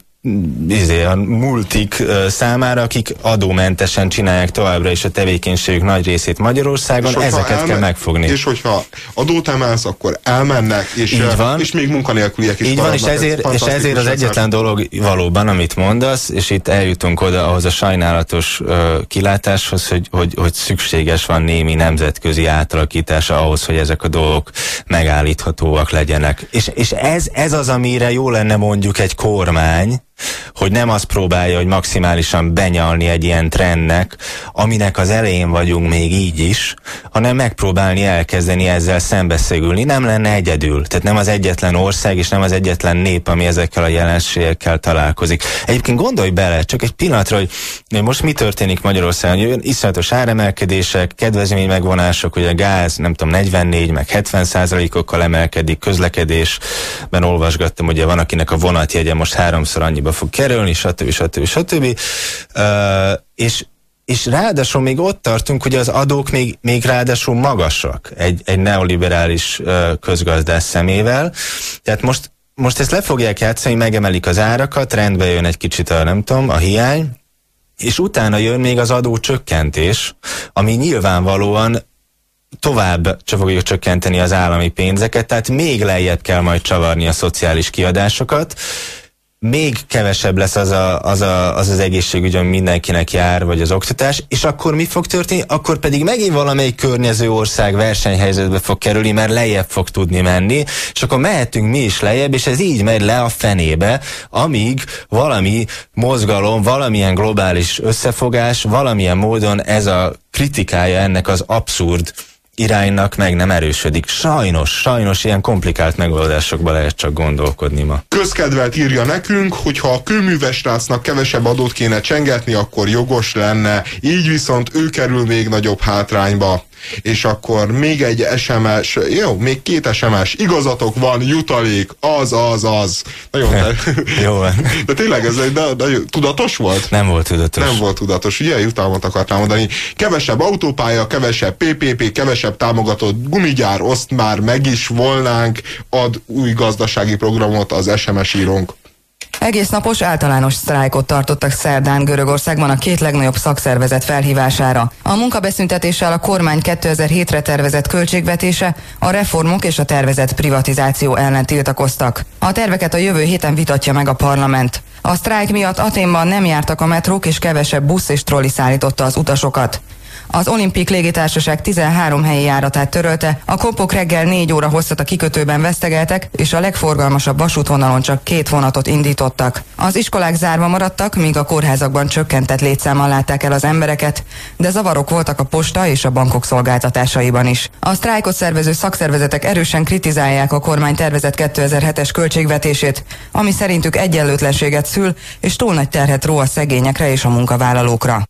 izé, a multik számára, akik adómentesen csinálják továbbra is a tevékenységük nagy részét Magyarországon, és ezeket elmen, kell megfogni. És hogyha adót emelsz, akkor elmennek, és, Így van. és még munkanélküliek is Így van, és ezért, és ezért az egyetlen dolog valóban, amit mondasz, és itt eljutunk oda ahhoz a sajnálatos uh, kilátáshoz, hogy, hogy, hogy szükséges van némi nemzetközi átalakítása ahhoz, hogy ezek a dolgok megállíthatóak legyenek. És, és ez, ez az, amire jó lenne mondjuk egy kormány, hogy nem azt próbálja, hogy maximálisan benyalni egy ilyen trendnek, aminek az elején vagyunk még így is, hanem megpróbálni elkezdeni ezzel szembeszegülni. Nem lenne egyedül. Tehát nem az egyetlen ország, és nem az egyetlen nép, ami ezekkel a jelenségekkel találkozik. Egyébként gondolj bele, csak egy pillanatra, hogy most mi történik Magyarországon? Jön iszonyatos áremelkedések, kedvezmény megvonások, hogy a gáz, nem tudom, 44, meg 70 százalékokkal emelkedik, közlekedésben olvasgattam, ugye van, akinek a vonatjegye most háromszor annyiba fog kerülni, stb. stb. stb. és és ráadásul még ott tartunk, hogy az adók még, még ráadásul magasak egy, egy neoliberális közgazdás szemével. Tehát most, most ezt le fogják játszani, megemelik az árakat, rendbe jön egy kicsit a, nem tudom, a hiány, és utána jön még az adó csökkentés, ami nyilvánvalóan tovább fogja csökkenteni az állami pénzeket, tehát még lejjebb kell majd csavarni a szociális kiadásokat, még kevesebb lesz az a, az, a, az, az egészségügy, ami mindenkinek jár, vagy az oktatás, és akkor mi fog történni? Akkor pedig megint valamelyik környező ország versenyhelyzetbe fog kerülni, mert lejjebb fog tudni menni, és akkor mehetünk mi is lejjebb, és ez így megy le a fenébe, amíg valami mozgalom, valamilyen globális összefogás, valamilyen módon ez a kritikája ennek az abszurd iránynak meg nem erősödik. Sajnos, sajnos ilyen komplikált megoldásokba lehet csak gondolkodni ma. Közkedvelt írja nekünk, hogy ha a kőművesrácnak kevesebb adót kéne csengetni, akkor jogos lenne, így viszont ő kerül még nagyobb hátrányba és akkor még egy SMS, jó, még két SMS, igazatok van, jutalék, az, az, az. Nagyon, de, [laughs] jó van. De tényleg ez egy, de, de, tudatos volt? Nem volt tudatos. Nem volt tudatos, ugye jutalmat akartam mondani. Kevesebb autópálya, kevesebb PPP, kevesebb támogatott gumigyár, oszt már meg is volnánk, ad új gazdasági programot az SMS írónk. Egész napos általános sztrájkot tartottak szerdán Görögországban a két legnagyobb szakszervezet felhívására. A munkabeszüntetéssel a kormány 2007-re tervezett költségvetése, a reformok és a tervezett privatizáció ellen tiltakoztak. A terveket a jövő héten vitatja meg a parlament. A sztrájk miatt Aténban nem jártak a metrók és kevesebb busz és trolli szállította az utasokat. Az Olimpik légitársaság 13 helyi járatát törölte, a kompok reggel 4 óra hosszat a kikötőben vesztegeltek, és a legforgalmasabb vasútvonalon csak két vonatot indítottak. Az iskolák zárva maradtak, míg a kórházakban csökkentett létszámmal látták el az embereket, de zavarok voltak a posta és a bankok szolgáltatásaiban is. A sztrájkot szervező szakszervezetek erősen kritizálják a kormány tervezett 2007-es költségvetését, ami szerintük egyenlőtlenséget szül, és túl nagy terhet ró a szegényekre és a munkavállalókra.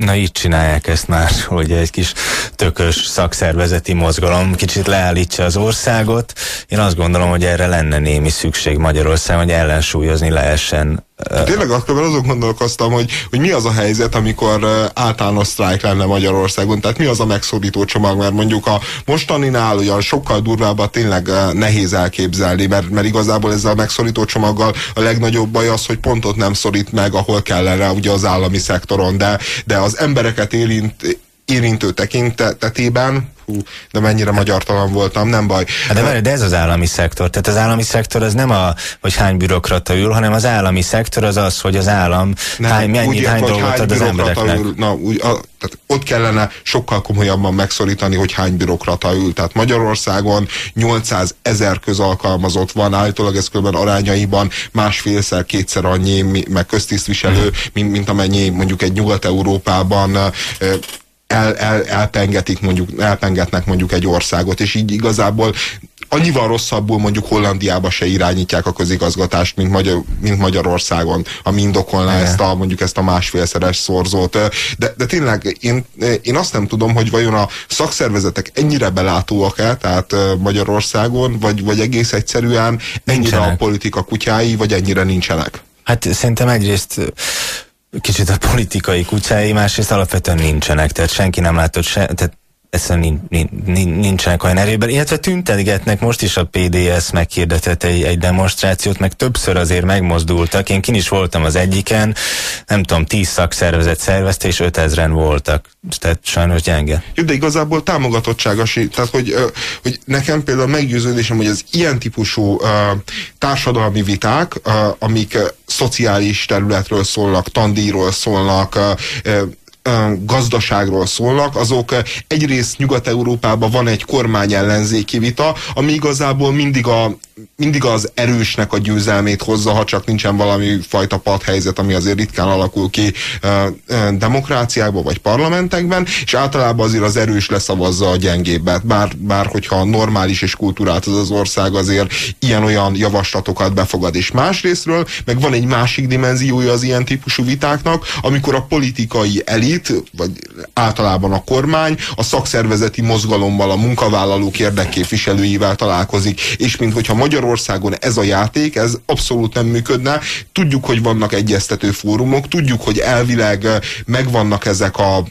Na így csinálják ezt már, [laughs] hogy egy kis tökös szakszervezeti mozgalom kicsit leállítsa az országot. Én azt gondolom, hogy erre lenne némi szükség Magyarországon, hogy ellensúlyozni lehessen Tényleg akkor azon gondolkoztam, hogy, hogy mi az a helyzet, amikor általános sztrájk lenne Magyarországon, tehát mi az a megszorító csomag, mert mondjuk a mostaninál olyan sokkal durvábbat tényleg nehéz elképzelni, mert, mert igazából ezzel a megszorító csomaggal a legnagyobb baj az, hogy pontot nem szorít meg, ahol kellene ugye az állami szektoron, de, de az embereket érint, érintő tekintetében hú, de mennyire magyartalan voltam, nem baj. Hát de, várj, de ez az állami szektor. Tehát az állami szektor az nem a, hogy hány bürokrata ül, hanem az állami szektor az az, hogy az állam nem, hány, mennyi, úgy hány dolgot hány ad az embereknek. Ül, na, úgy, a, tehát ott kellene sokkal komolyabban megszorítani, hogy hány bürokrata ül. Tehát Magyarországon 800 ezer közalkalmazott van, állítólag ez kb. arányaiban másfélszer, kétszer annyi, meg köztisztviselő, hmm. mint, mint amennyi mondjuk egy Nyugat-Európában el, el, elpengetik mondjuk, elpengetnek mondjuk egy országot, és így igazából annyival rosszabbul mondjuk Hollandiába se irányítják a közigazgatást, mint, Magyar, mint Magyarországon, ami indokolná ezt a, mondjuk ezt a másfélszeres szorzót. De, de tényleg én, én azt nem tudom, hogy vajon a szakszervezetek ennyire belátóak-e, tehát Magyarországon, vagy, vagy egész egyszerűen ennyire nincsenek. a politika kutyái, vagy ennyire nincsenek. Hát szerintem egyrészt kicsit a politikai kutyái, másrészt alapvetően nincsenek, tehát senki nem látott se, tehát egyszerűen nincsenek olyan erőben, illetve tüntetgetnek, most is a PDS meghirdetett egy, egy demonstrációt, meg többször azért megmozdultak, én kin is voltam az egyiken, nem tudom, tíz szakszervezet szervezte, és ötezren voltak, tehát sajnos gyenge. Jó, de igazából támogatottsága, tehát hogy, hogy nekem például meggyőződésem, hogy az ilyen típusú társadalmi viták, amik szociális területről szólnak, tandíjról szólnak, gazdaságról szólnak, azok egyrészt Nyugat-Európában van egy kormány ellenzéki vita, ami igazából mindig, a, mindig az erősnek a győzelmét hozza, ha csak nincsen valami fajta padhelyzet, ami azért ritkán alakul ki demokráciákban vagy parlamentekben, és általában azért az erős leszavazza a gyengébbet, bár, bár hogyha normális és kultúrát az az ország azért ilyen-olyan javaslatokat befogad. És másrésztről meg van egy másik dimenziója az ilyen típusú vitáknak, amikor a politikai elit, vagy általában a kormány a szakszervezeti mozgalommal, a munkavállalók érdekképviselőivel találkozik, és mint hogyha Magyarországon ez a játék, ez abszolút nem működne. Tudjuk, hogy vannak egyeztető fórumok, tudjuk, hogy elvileg megvannak ezek a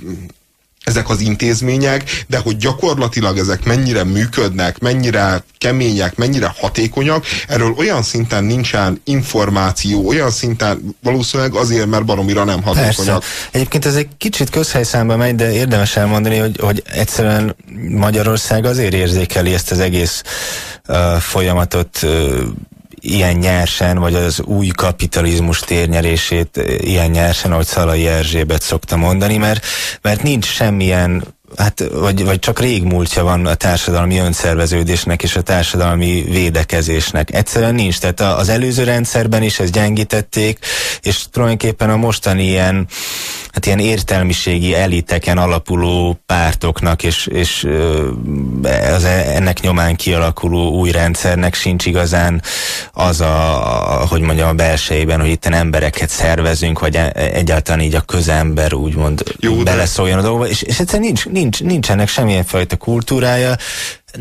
ezek az intézmények, de hogy gyakorlatilag ezek mennyire működnek, mennyire kemények, mennyire hatékonyak, erről olyan szinten nincsen információ, olyan szinten valószínűleg azért, mert baromira nem hatékonyak. Persze. Egyébként ez egy kicsit közhelyszámba megy, de érdemes elmondani, hogy, hogy egyszerűen Magyarország azért érzékeli ezt az egész uh, folyamatot uh, ilyen nyersen, vagy az új kapitalizmus térnyerését ilyen nyersen, ahogy Szalai Erzsébet szokta mondani, mert, mert nincs semmilyen hát, vagy, vagy csak régmúltja van a társadalmi önszerveződésnek és a társadalmi védekezésnek. Egyszerűen nincs. Tehát az előző rendszerben is ezt gyengítették, és tulajdonképpen a mostani ilyen, hát ilyen értelmiségi eliteken alapuló pártoknak és, és az e, ennek nyomán kialakuló új rendszernek sincs igazán az a, hogy mondjam, a belsejében, hogy itt embereket szervezünk, vagy e, egyáltalán így a közember úgymond Jó, beleszóljon a dolgokba, és, és egyszerűen nincs, nincs, nincsenek semmilyen fajta kultúrája,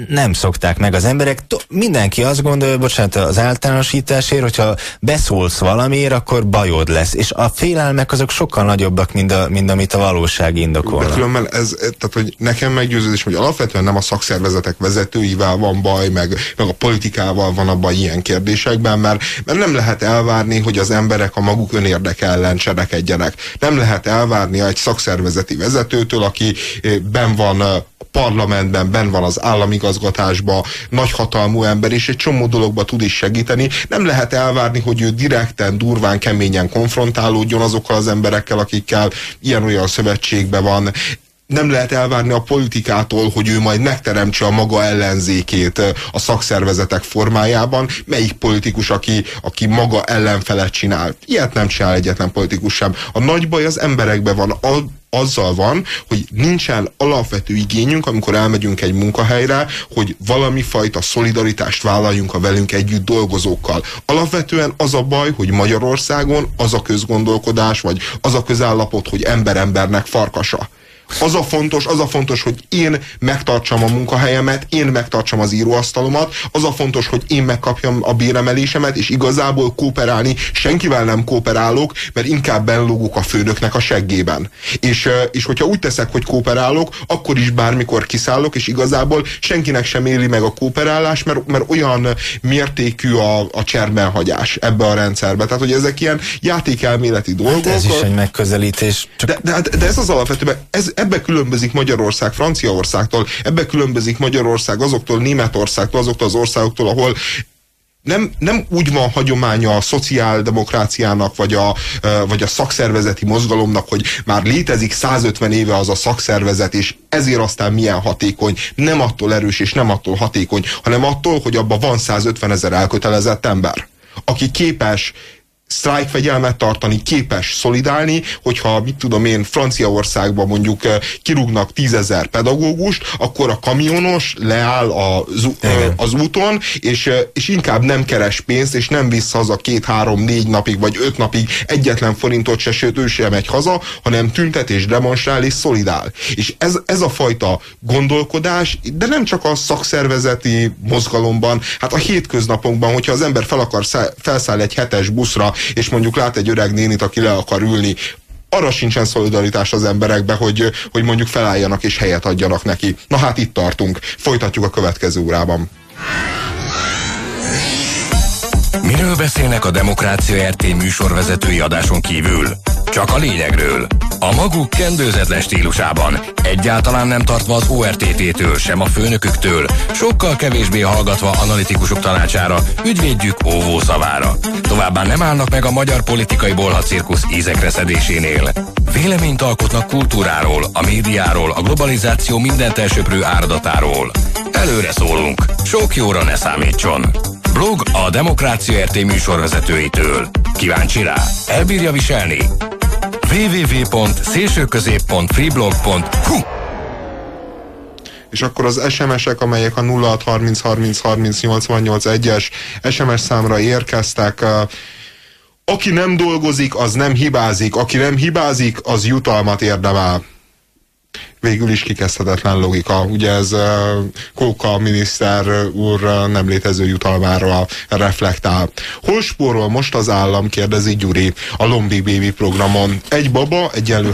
nem szokták meg az emberek. Mindenki azt gondolja, bocsánat, az általánosításért, hogyha beszólsz valamiért, akkor bajod lesz. És a félelmek azok sokkal nagyobbak, mint, a, mint amit a valóság indokol. De különben ez, tehát hogy nekem meggyőződés, hogy alapvetően nem a szakszervezetek vezetőivel van baj, meg, meg a politikával van a baj ilyen kérdésekben, mert, mert nem lehet elvárni, hogy az emberek a maguk önérdeke ellen cselekedjenek. Nem lehet elvárni egy szakszervezeti vezetőtől, aki eh, ben van eh, parlamentben, ben van az államigazgatásban, nagyhatalmú ember, és egy csomó dologba tud is segíteni. Nem lehet elvárni, hogy ő direkten, durván, keményen konfrontálódjon azokkal az emberekkel, akikkel ilyen-olyan szövetségben van nem lehet elvárni a politikától, hogy ő majd megteremtse a maga ellenzékét a szakszervezetek formájában. Melyik politikus, aki, aki maga ellenfelet csinál? Ilyet nem csinál egyetlen politikus sem. A nagy baj az emberekben van. A, azzal van, hogy nincsen alapvető igényünk, amikor elmegyünk egy munkahelyre, hogy valami fajta szolidaritást vállaljunk a velünk együtt dolgozókkal. Alapvetően az a baj, hogy Magyarországon az a közgondolkodás, vagy az a közállapot, hogy ember embernek farkasa. Az a fontos, az a fontos, hogy én megtartsam a munkahelyemet, én megtartsam az íróasztalomat, az a fontos, hogy én megkapjam a béremelésemet, és igazából kooperálni senkivel nem kooperálok, mert inkább benlógok a főnöknek a seggében. És, és hogyha úgy teszek, hogy kooperálok, akkor is bármikor kiszállok, és igazából senkinek sem éli meg a kooperálás, mert, mert olyan mértékű a, a cserbenhagyás ebbe a rendszerbe. Tehát, hogy ezek ilyen játékelméleti dolgok. Hát ez is egy megközelítés. Csak... De, de, de ez az alapvető, ez, ebbe különbözik Magyarország Franciaországtól, ebbe különbözik Magyarország azoktól, Németországtól, azoktól az országoktól, ahol nem, nem úgy van hagyománya a szociáldemokráciának, vagy a, vagy a szakszervezeti mozgalomnak, hogy már létezik 150 éve az a szakszervezet, és ezért aztán milyen hatékony. Nem attól erős, és nem attól hatékony, hanem attól, hogy abban van 150 ezer elkötelezett ember, aki képes sztrájkfegyelmet tartani, képes szolidálni, hogyha, mit tudom én, Franciaországban mondjuk eh, kirúgnak tízezer pedagógust, akkor a kamionos leáll az, az úton, és, eh, és inkább nem keres pénzt, és nem visz haza két-három-négy napig, vagy öt napig egyetlen forintot se, sőt ő sem megy haza, hanem tüntet és demonstrál és szolidál. És ez, ez a fajta gondolkodás, de nem csak a szakszervezeti mozgalomban, hát a hétköznapokban, hogyha az ember fel akar felszáll egy hetes buszra, és mondjuk lát egy öreg nénit, aki le akar ülni, arra sincsen szolidaritás az emberekbe, hogy, hogy mondjuk felálljanak és helyet adjanak neki. Na hát itt tartunk. Folytatjuk a következő órában. Miről beszélnek a Demokrácia RT műsorvezetői adáson kívül? Csak a lényegről. A maguk kendőzetlen stílusában, egyáltalán nem tartva az ORTT-től, sem a főnöküktől, sokkal kevésbé hallgatva analitikusok tanácsára, ügyvédjük óvó szavára. Továbbá nem állnak meg a magyar politikai bolhacirkusz ízekre szedésénél. Véleményt alkotnak kultúráról, a médiáról, a globalizáció mindent elsöprő áradatáról. Előre szólunk, sok jóra ne számítson. Blog a Demokrácia RT műsorvezetőitől. Kíváncsi rá? Elbírja viselni? www.szélsőközép.freeblog.hu és akkor az SMS-ek, amelyek a 0630 30 30 88 1-es SMS számra érkeztek, aki nem dolgozik, az nem hibázik, aki nem hibázik, az jutalmat érdemel végül is kikezdhetetlen logika. Ugye ez Kóka miniszter úr nem létező jutalmára reflektál. Hol spórol most az állam, kérdezi Gyuri a Lombi Baby programon. Egy baba egyenlő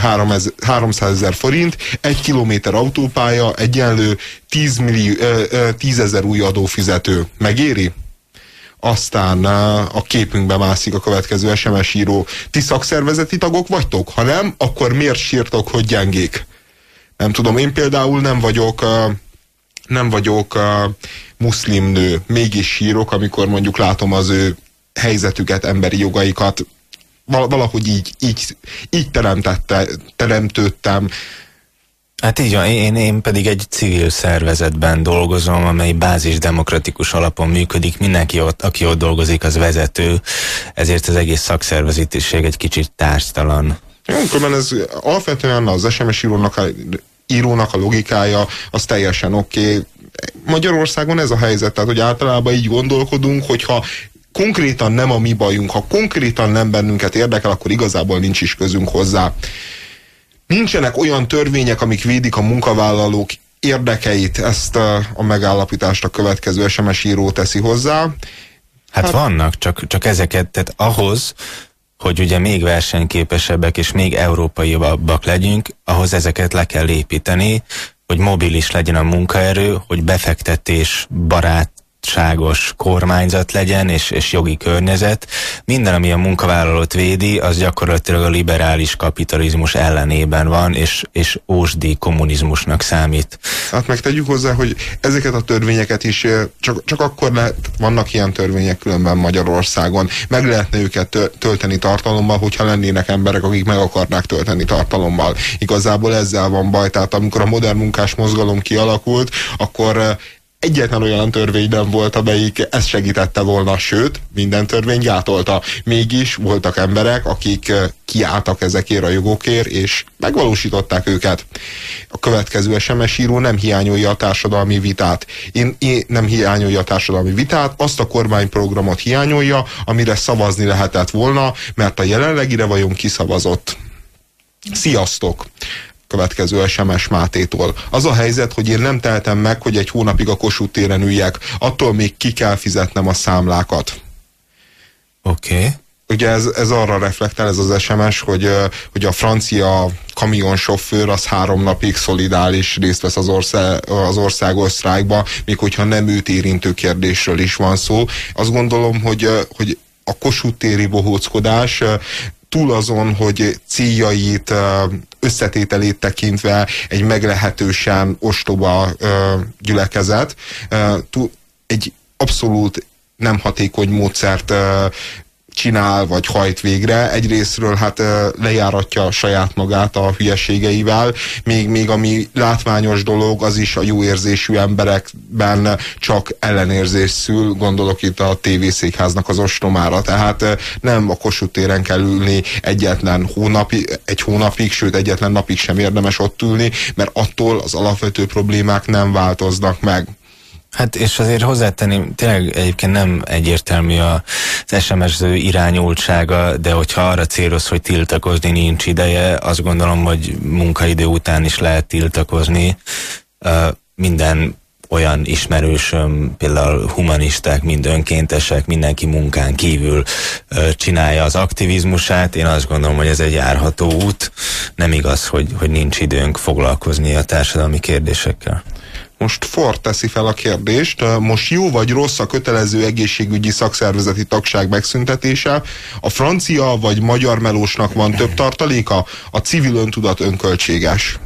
300 ezer forint, egy kilométer autópálya egyenlő 10, millió, 10 ezer új adófizető. Megéri? aztán a képünkbe mászik a következő SMS író. Ti szakszervezeti tagok vagytok? Ha nem, akkor miért sírtok, hogy gyengék? Nem tudom, én például nem vagyok nem vagyok muszlim nő, mégis sírok, amikor mondjuk látom az ő helyzetüket, emberi jogaikat, valahogy így, így, így teremtette, teremtődtem. Hát így van, én, én pedig egy civil szervezetben dolgozom, amely bázis demokratikus alapon működik. Mindenki, ott, aki ott dolgozik, az vezető, ezért az egész szakszervezetiség egy kicsit társtalan. Amikor ez alapvetően az SMS írónak, írónak a logikája, az teljesen oké. Okay. Magyarországon ez a helyzet, tehát hogy általában így gondolkodunk, hogyha konkrétan nem a mi bajunk, ha konkrétan nem bennünket érdekel, akkor igazából nincs is közünk hozzá. Nincsenek olyan törvények, amik védik a munkavállalók érdekeit, ezt a megállapítást a következő SMS író teszi hozzá. Hát, hát vannak, csak, csak ezeket, tehát ahhoz, hogy ugye még versenyképesebbek és még európaiabbak legyünk, ahhoz ezeket le kell építeni, hogy mobilis legyen a munkaerő, hogy befektetés barát barátságos kormányzat legyen, és, és jogi környezet. Minden, ami a munkavállalót védi, az gyakorlatilag a liberális kapitalizmus ellenében van, és, és ósdi kommunizmusnak számít. Hát meg hozzá, hogy ezeket a törvényeket is csak, csak akkor lehet, vannak ilyen törvények különben Magyarországon, meg lehetne őket tölteni tartalommal, hogyha lennének emberek, akik meg akarnák tölteni tartalommal. Igazából ezzel van baj, tehát amikor a modern munkás mozgalom kialakult, akkor egyetlen olyan törvény nem volt, amelyik ezt segítette volna, sőt, minden törvény gátolta. Mégis voltak emberek, akik eh, kiálltak ezekért a jogokért, és megvalósították őket. A következő SMS író nem hiányolja a társadalmi vitát. Én, én nem hiányolja a társadalmi vitát, azt a kormányprogramot hiányolja, amire szavazni lehetett volna, mert a jelenlegire vajon kiszavazott. Sziasztok! Következő SMS Mátétól. Az a helyzet, hogy én nem tehetem meg, hogy egy hónapig a Kossuth téren üljek. Attól még ki kell fizetnem a számlákat. Oké. Okay. Ugye ez, ez arra reflektál ez az SMS, hogy, hogy a francia kamionsofőr az három napig szolidális részt vesz az, ország, az országos sztrájkba, még hogyha nem őt érintő kérdésről is van szó. Azt gondolom, hogy, hogy a Kossuth téri bohóckodás túl azon, hogy céljait, összetételét tekintve egy meglehetősen ostoba gyülekezet, egy abszolút nem hatékony módszert csinál, vagy hajt végre. Egyrésztről hát lejáratja saját magát a hülyeségeivel, még, még ami látványos dolog, az is a jó érzésű emberekben csak ellenérzés szül, gondolok itt a tévészékháznak az ostomára. Tehát nem a Kossuth téren kell ülni egyetlen hónapi, egy hónapig, sőt egyetlen napig sem érdemes ott ülni, mert attól az alapvető problémák nem változnak meg. Hát és azért hozzátenni, tényleg egyébként nem egyértelmű az SMS irányultsága, de hogyha arra céloz, hogy tiltakozni nincs ideje, azt gondolom, hogy munkaidő után is lehet tiltakozni. Minden olyan ismerősöm, például humanisták, mind önkéntesek, mindenki munkán kívül csinálja az aktivizmusát. Én azt gondolom, hogy ez egy járható út. Nem igaz, hogy, hogy nincs időnk foglalkozni a társadalmi kérdésekkel. Most Ford teszi fel a kérdést, most jó vagy rossz a kötelező egészségügyi szakszervezeti tagság megszüntetése? A francia vagy magyar melósnak van több tartaléka? A civil öntudat önköltséges?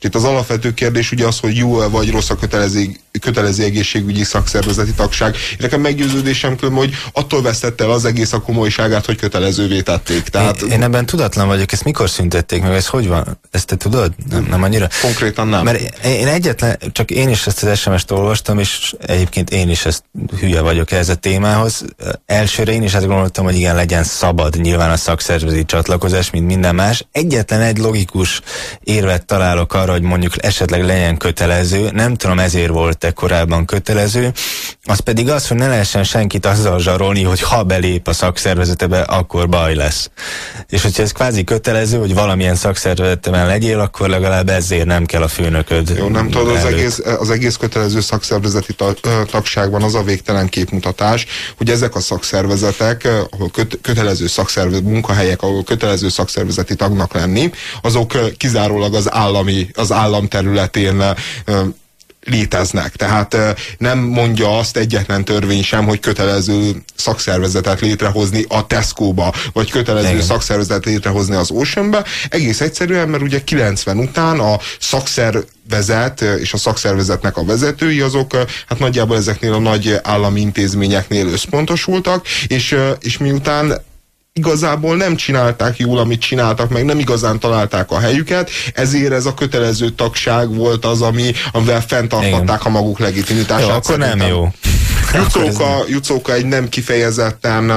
Itt az alapvető kérdés ugye az, hogy jó vagy rossz a kötelező, kötelező egészségügyi szakszervezeti tagság. Én nekem meggyőződésem különben, hogy attól vesztette el az egész a komolyságát, hogy kötelezővé tették. Tehát... Én, én ebben tudatlan vagyok, ezt mikor szüntették meg, ez hogy van? Ezt te tudod? Nem, nem annyira? Konkrétan nem. Mert én egyetlen, csak én is ezt az SMS-t olvastam, és egyébként én is ezt hülye vagyok ez a témához. Elsőre én is azt gondoltam, hogy igen, legyen szabad nyilván a szakszervezeti csatlakozás, mint minden más. Egyetlen egy logikus érvet találok arra, hogy mondjuk esetleg legyen kötelező, nem tudom ezért volt-e korábban kötelező, az pedig az, hogy ne lehessen senkit azzal zsarolni, hogy ha belép a szakszervezetebe, akkor baj lesz. És hogyha ez kvázi kötelező, hogy valamilyen szakszervezetben legyél, akkor legalább ezért nem kell a főnököd. Jó, nem tudod, az egész, az egész kötelező szakszervezeti tagságban az a végtelen képmutatás, hogy ezek a szakszervezetek, ahol kötelező szakszervezet munkahelyek, ahol kötelező szakszervezeti tagnak lenni, azok kizárólag az állami, az állam területén léteznek. Tehát nem mondja azt egyetlen törvény sem, hogy kötelező szakszervezetet létrehozni a Tesco-ba, vagy kötelező Igen. szakszervezetet létrehozni az Ocean-be. Egész egyszerűen, mert ugye 90 után a szakszervezet és a szakszervezetnek a vezetői azok hát nagyjából ezeknél a nagy állami intézményeknél összpontosultak, és, és miután igazából nem csinálták jól, amit csináltak, meg nem igazán találták a helyüket, ezért ez a kötelező tagság volt az, ami, amivel fenntartották a maguk legitimitását. Jó, akkor nem jó. Jucóka, Jucóka egy nem kifejezetten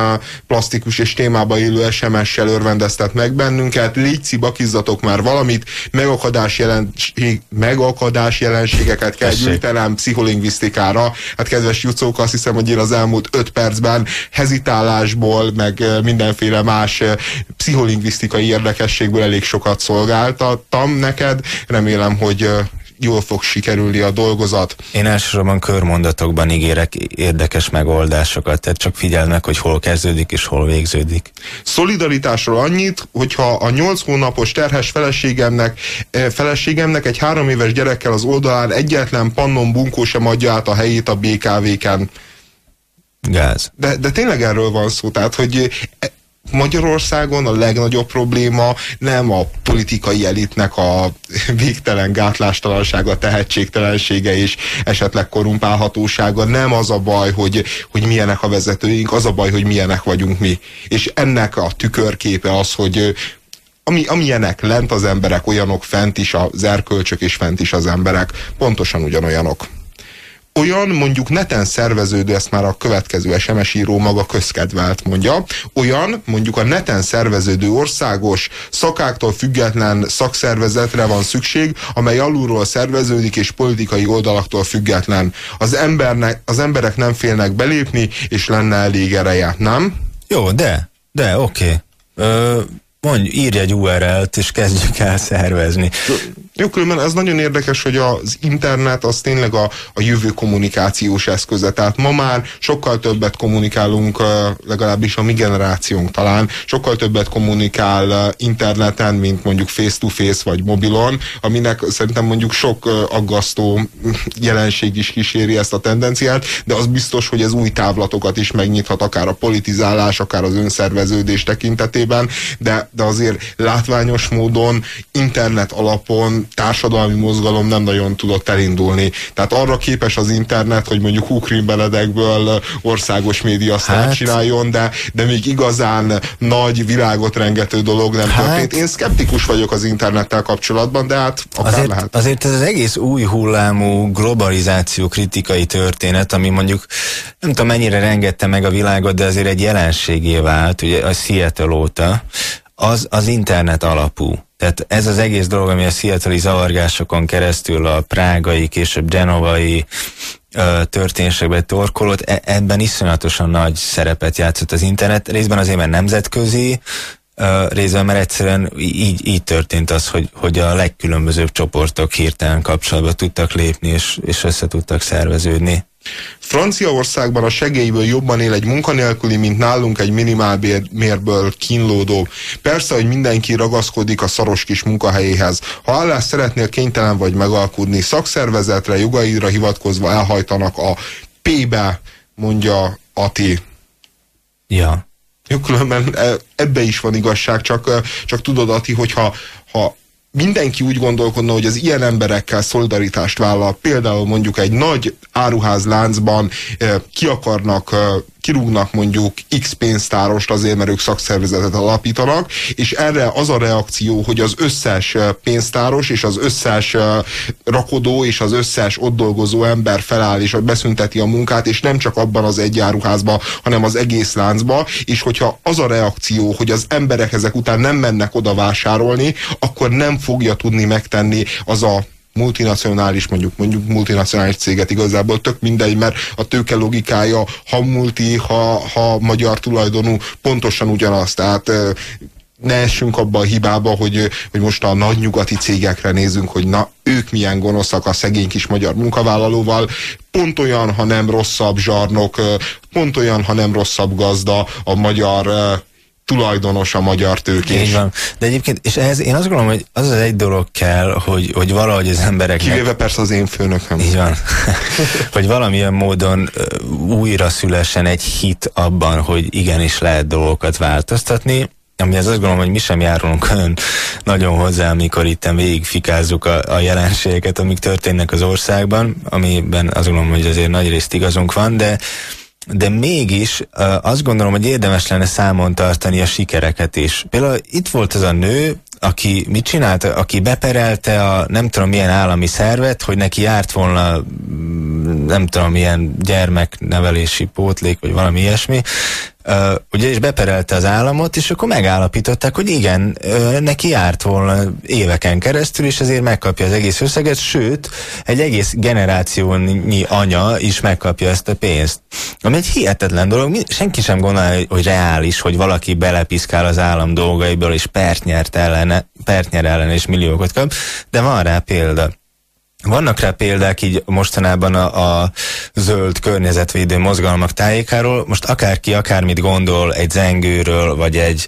plastikus és témába élő SMS-sel örvendeztet meg bennünket. Légy bakizzatok már valamit, megakadás, jelenség, megakadás jelenségeket kell Essék. gyűjtenem pszicholingvisztikára. Hát kedves Jucóka, azt hiszem, hogy én az elmúlt öt percben hezitálásból, meg mindenféle más pszicholingvisztikai érdekességből elég sokat szolgáltattam neked. Remélem, hogy jól fog sikerülni a dolgozat. Én elsősorban körmondatokban ígérek érdekes megoldásokat, tehát csak figyelnek, hogy hol kezdődik és hol végződik. Szolidaritásról annyit, hogyha a nyolc hónapos terhes feleségemnek, eh, feleségemnek egy három éves gyerekkel az oldalán egyetlen pannon bunkó sem adja át a helyét a BKV-ken. Gáz. De, de tényleg erről van szó, tehát, hogy Magyarországon a legnagyobb probléma nem a politikai elitnek a [laughs] végtelen gátlástalansága, tehetségtelensége és esetleg korumpálhatósága, nem az a baj, hogy, hogy milyenek a vezetőink, az a baj, hogy milyenek vagyunk mi. És ennek a tükörképe az, hogy, ami, amilyenek lent az emberek, olyanok fent is az erkölcsök, és fent is az emberek, pontosan ugyanolyanok olyan mondjuk neten szerveződő, ezt már a következő SMS író maga közkedvelt mondja, olyan mondjuk a neten szerveződő országos szakáktól független szakszervezetre van szükség, amely alulról szerveződik és politikai oldalaktól független. Az, embernek, az emberek nem félnek belépni, és lenne elég ereje, nem? Jó, de, de, oké. Okay. Mondj, írj egy URL-t, és kezdjük el szervezni. Jó, különben ez nagyon érdekes, hogy az internet az tényleg a, a jövő kommunikációs eszköze. Tehát ma már sokkal többet kommunikálunk, legalábbis a mi generációnk talán, sokkal többet kommunikál interneten, mint mondjuk face-to-face vagy mobilon, aminek szerintem mondjuk sok aggasztó jelenség is kíséri ezt a tendenciát, de az biztos, hogy ez új távlatokat is megnyithat, akár a politizálás, akár az önszerveződés tekintetében, de, de azért látványos módon internet alapon társadalmi mozgalom nem nagyon tudott elindulni. Tehát arra képes az internet, hogy mondjuk Hukrin Benedekből országos média hát... csináljon, de, de még igazán nagy világot rengető dolog nem hát... történt. Én szkeptikus vagyok az internettel kapcsolatban, de hát akár azért, lehet. Azért ez az egész új hullámú globalizáció kritikai történet, ami mondjuk nem tudom mennyire rengette meg a világot, de azért egy jelenségé vált, ugye a Seattle óta, az, az internet alapú. Tehát ez az egész dolog, ami a Seattle zavargásokon keresztül a prágai, később genovai történésekbe torkolott, e, ebben iszonyatosan nagy szerepet játszott az internet, részben azért, mert nemzetközi, részben, mert egyszerűen így, így történt az, hogy, hogy a legkülönbözőbb csoportok hirtelen kapcsolatba tudtak lépni, és, és össze tudtak szerveződni. Franciaországban a segélyből jobban él egy munkanélküli, mint nálunk egy minimálmérből kínlódó. Persze, hogy mindenki ragaszkodik a szaros kis munkahelyéhez. Ha állást szeretnél, kénytelen vagy megalkudni. Szakszervezetre, jogaidra hivatkozva elhajtanak a P-be, mondja Ati. Ja. Különben e, ebbe is van igazság, csak, csak tudod, Ati, hogyha ha mindenki úgy gondolkodna, hogy az ilyen emberekkel szolidaritást vállal, például mondjuk egy nagy áruházláncban ki akarnak kirúgnak mondjuk X pénztárost azért, mert ők szakszervezetet alapítanak, és erre az a reakció, hogy az összes pénztáros és az összes rakodó és az összes ott dolgozó ember feláll és beszünteti a munkát, és nem csak abban az egy áruházban, hanem az egész láncba, és hogyha az a reakció, hogy az emberek ezek után nem mennek oda vásárolni, akkor nem fogja tudni megtenni az a multinacionális, mondjuk mondjuk multinacionális céget igazából tök mindegy, mert a tőke logikája, ha multi, ha, ha magyar tulajdonú, pontosan ugyanaz. Tehát ne essünk abba a hibába, hogy, hogy most a nagy nyugati cégekre nézünk, hogy na, ők milyen gonoszak a szegény kis magyar munkavállalóval, pont olyan, ha nem rosszabb zsarnok, pont olyan, ha nem rosszabb gazda a magyar tulajdonos a magyar tőkés. Így van. De egyébként, és ehhez én azt gondolom, hogy az az egy dolog kell, hogy, hogy valahogy az emberek. Kivéve persze az én főnököm. Így van. [laughs] hogy valamilyen módon újra szülessen egy hit abban, hogy igenis lehet dolgokat változtatni, ami az azt gondolom, hogy mi sem járulunk olyan nagyon hozzá, amikor itt végigfikázzuk a, a jelenségeket, amik történnek az országban, amiben azt gondolom, hogy azért nagy részt igazunk van, de de mégis azt gondolom, hogy érdemes lenne számon tartani a sikereket is. Például itt volt az a nő, aki mit csinált? Aki beperelte a nem tudom milyen állami szervet, hogy neki járt volna mm, nem tudom milyen gyermeknevelési pótlék, vagy valami ilyesmi, Uh, ugye és beperelte az államot, és akkor megállapították, hogy igen, uh, neki járt volna éveken keresztül, és ezért megkapja az egész összeget, sőt, egy egész generációnyi anya is megkapja ezt a pénzt. Ami egy hihetetlen dolog, senki sem gondolja, hogy reális, hogy valaki belepiszkál az állam dolgaiból, és pert nyert ellene, pert nyer ellen, és milliókat kap, de van rá példa. Vannak rá példák így mostanában a, a zöld környezetvédő mozgalmak tájékáról. Most akárki akármit gondol egy zengőről, vagy egy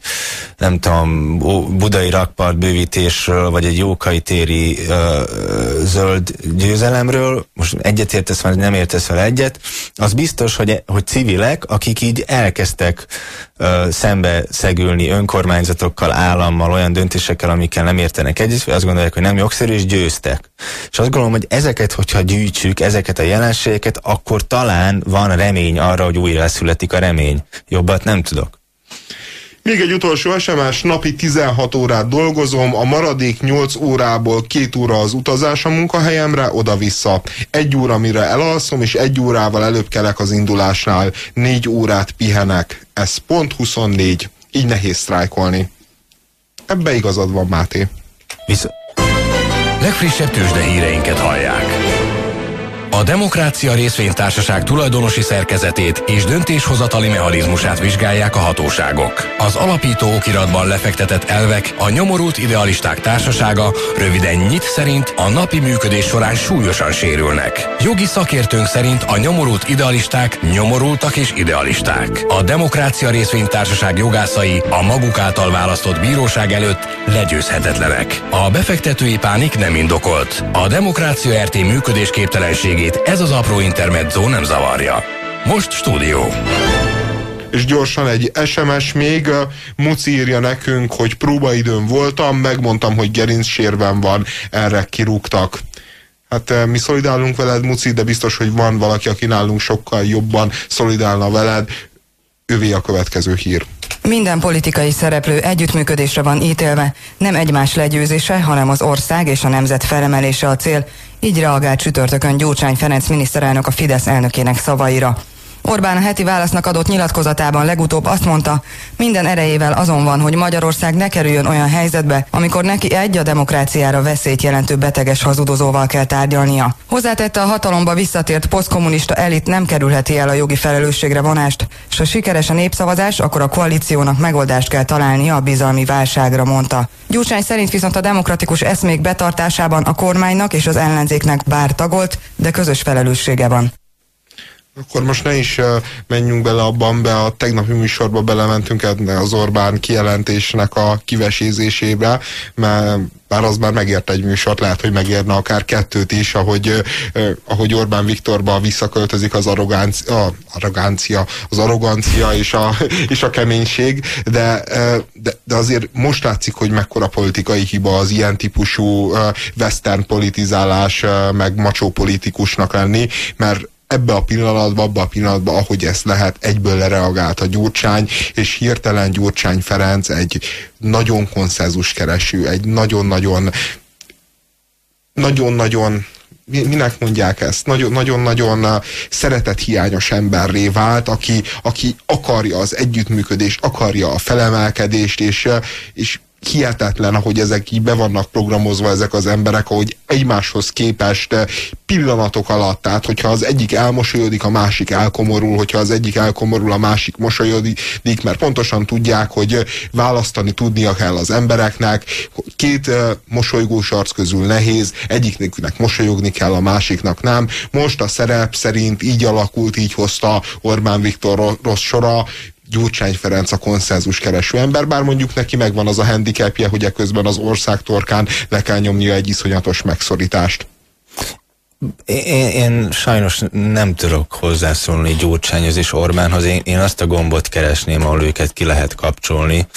nem tudom, budai rakpart bővítésről, vagy egy jókai téri ö, zöld győzelemről, most egyetértesz vagy nem értesz fel egyet, az biztos, hogy, hogy civilek, akik így elkezdtek ö, szembe szegülni önkormányzatokkal, állammal, olyan döntésekkel, amikkel nem értenek egyet, azt gondolják, hogy nem jogszerű, és győztek. És azt gondolom, hogy ezeket, hogyha gyűjtsük, ezeket a jelenségeket, akkor talán van remény arra, hogy újra születik a remény. Jobbat nem tudok. Még egy utolsó SMS, napi 16 órát dolgozom, a maradék 8 órából 2 óra az utazás a munkahelyemre, oda-vissza. Egy óra, mire elalszom, és egy órával előbb kelek az indulásnál. 4 órát pihenek. Ez pont 24. Így nehéz sztrájkolni. Ebbe igazad van, Máté. Visz- Legfrissebb tőzsde híreinket hallják. A Demokrácia Részvénytársaság tulajdonosi szerkezetét és döntéshozatali mechanizmusát vizsgálják a hatóságok. Az alapító okiratban lefektetett elvek a nyomorult idealisták társasága, röviden nyit szerint a napi működés során súlyosan sérülnek. Jogi szakértőnk szerint a nyomorult idealisták nyomorultak és idealisták. A Demokrácia Részvénytársaság jogászai a maguk által választott bíróság előtt legyőzhetetlenek. A befektetői pánik nem indokolt. A Demokrácia RT működésképtelenség hétvégét ez az apró intermezzo nem zavarja. Most stúdió. És gyorsan egy SMS még, Muci írja nekünk, hogy próbaidőn voltam, megmondtam, hogy gerincsérben van, erre kirúgtak. Hát mi szolidálunk veled, Muci, de biztos, hogy van valaki, aki nálunk sokkal jobban szolidálna veled. Ővé a következő hír. Minden politikai szereplő együttműködésre van ítélve, nem egymás legyőzése, hanem az ország és a nemzet felemelése a cél, így reagált csütörtökön Gyurcsány Ferenc miniszterelnök a Fidesz elnökének szavaira. Orbán a heti válasznak adott nyilatkozatában legutóbb azt mondta, minden erejével azon van, hogy Magyarország ne kerüljön olyan helyzetbe, amikor neki egy a demokráciára veszélyt jelentő beteges hazudozóval kell tárgyalnia. Hozzátette a hatalomba visszatért posztkommunista elit nem kerülheti el a jogi felelősségre vonást, és ha sikeres a népszavazás, akkor a koalíciónak megoldást kell találnia a bizalmi válságra, mondta. Gyurcsány szerint viszont a demokratikus eszmék betartásában a kormánynak és az ellenzéknek bár tagolt, de közös felelőssége van. Akkor most ne is menjünk bele abban, be a tegnapi műsorba belementünk az Orbán kijelentésnek a kivesézésébe, mert bár az már megért egy műsort, lehet, hogy megérne akár kettőt is, ahogy, ahogy Orbán Viktorba visszaköltözik az arrogáncia, arrogáncia az arrogancia és a, [laughs] és a keménység, de, de, de azért most látszik, hogy mekkora politikai hiba az ilyen típusú western politizálás, meg macsó politikusnak lenni, mert ebbe a pillanatban, abba a pillanatban, ahogy ezt lehet, egyből lereagált a Gyurcsány, és hirtelen Gyurcsány Ferenc egy nagyon konszenzus kereső, egy nagyon-nagyon nagyon-nagyon minek mondják ezt, nagyon-nagyon szeretethiányos emberré vált, aki, aki akarja az együttműködést, akarja a felemelkedést, és, és hihetetlen, ahogy ezek így be vannak programozva ezek az emberek, ahogy egymáshoz képest eh, pillanatok alatt, tehát hogyha az egyik elmosolyodik, a másik elkomorul, hogyha az egyik elkomorul, a másik mosolyodik, mert pontosan tudják, hogy eh, választani tudnia kell az embereknek, két uh, mosolygós arc közül nehéz, egyiknek mosolyogni kell, a másiknak nem. Most a szerep szerint így alakult, így hozta Orbán Viktor rossz sora, Gyurcsány Ferenc a konszenzus kereső ember, bár mondjuk neki megvan az a handicapje, hogy eközben az ország torkán le kell nyomnia egy iszonyatos megszorítást. Én, én sajnos nem tudok hozzászólni Gyurcsányhoz és Orbánhoz. Én, én azt a gombot keresném, ahol őket ki lehet kapcsolni.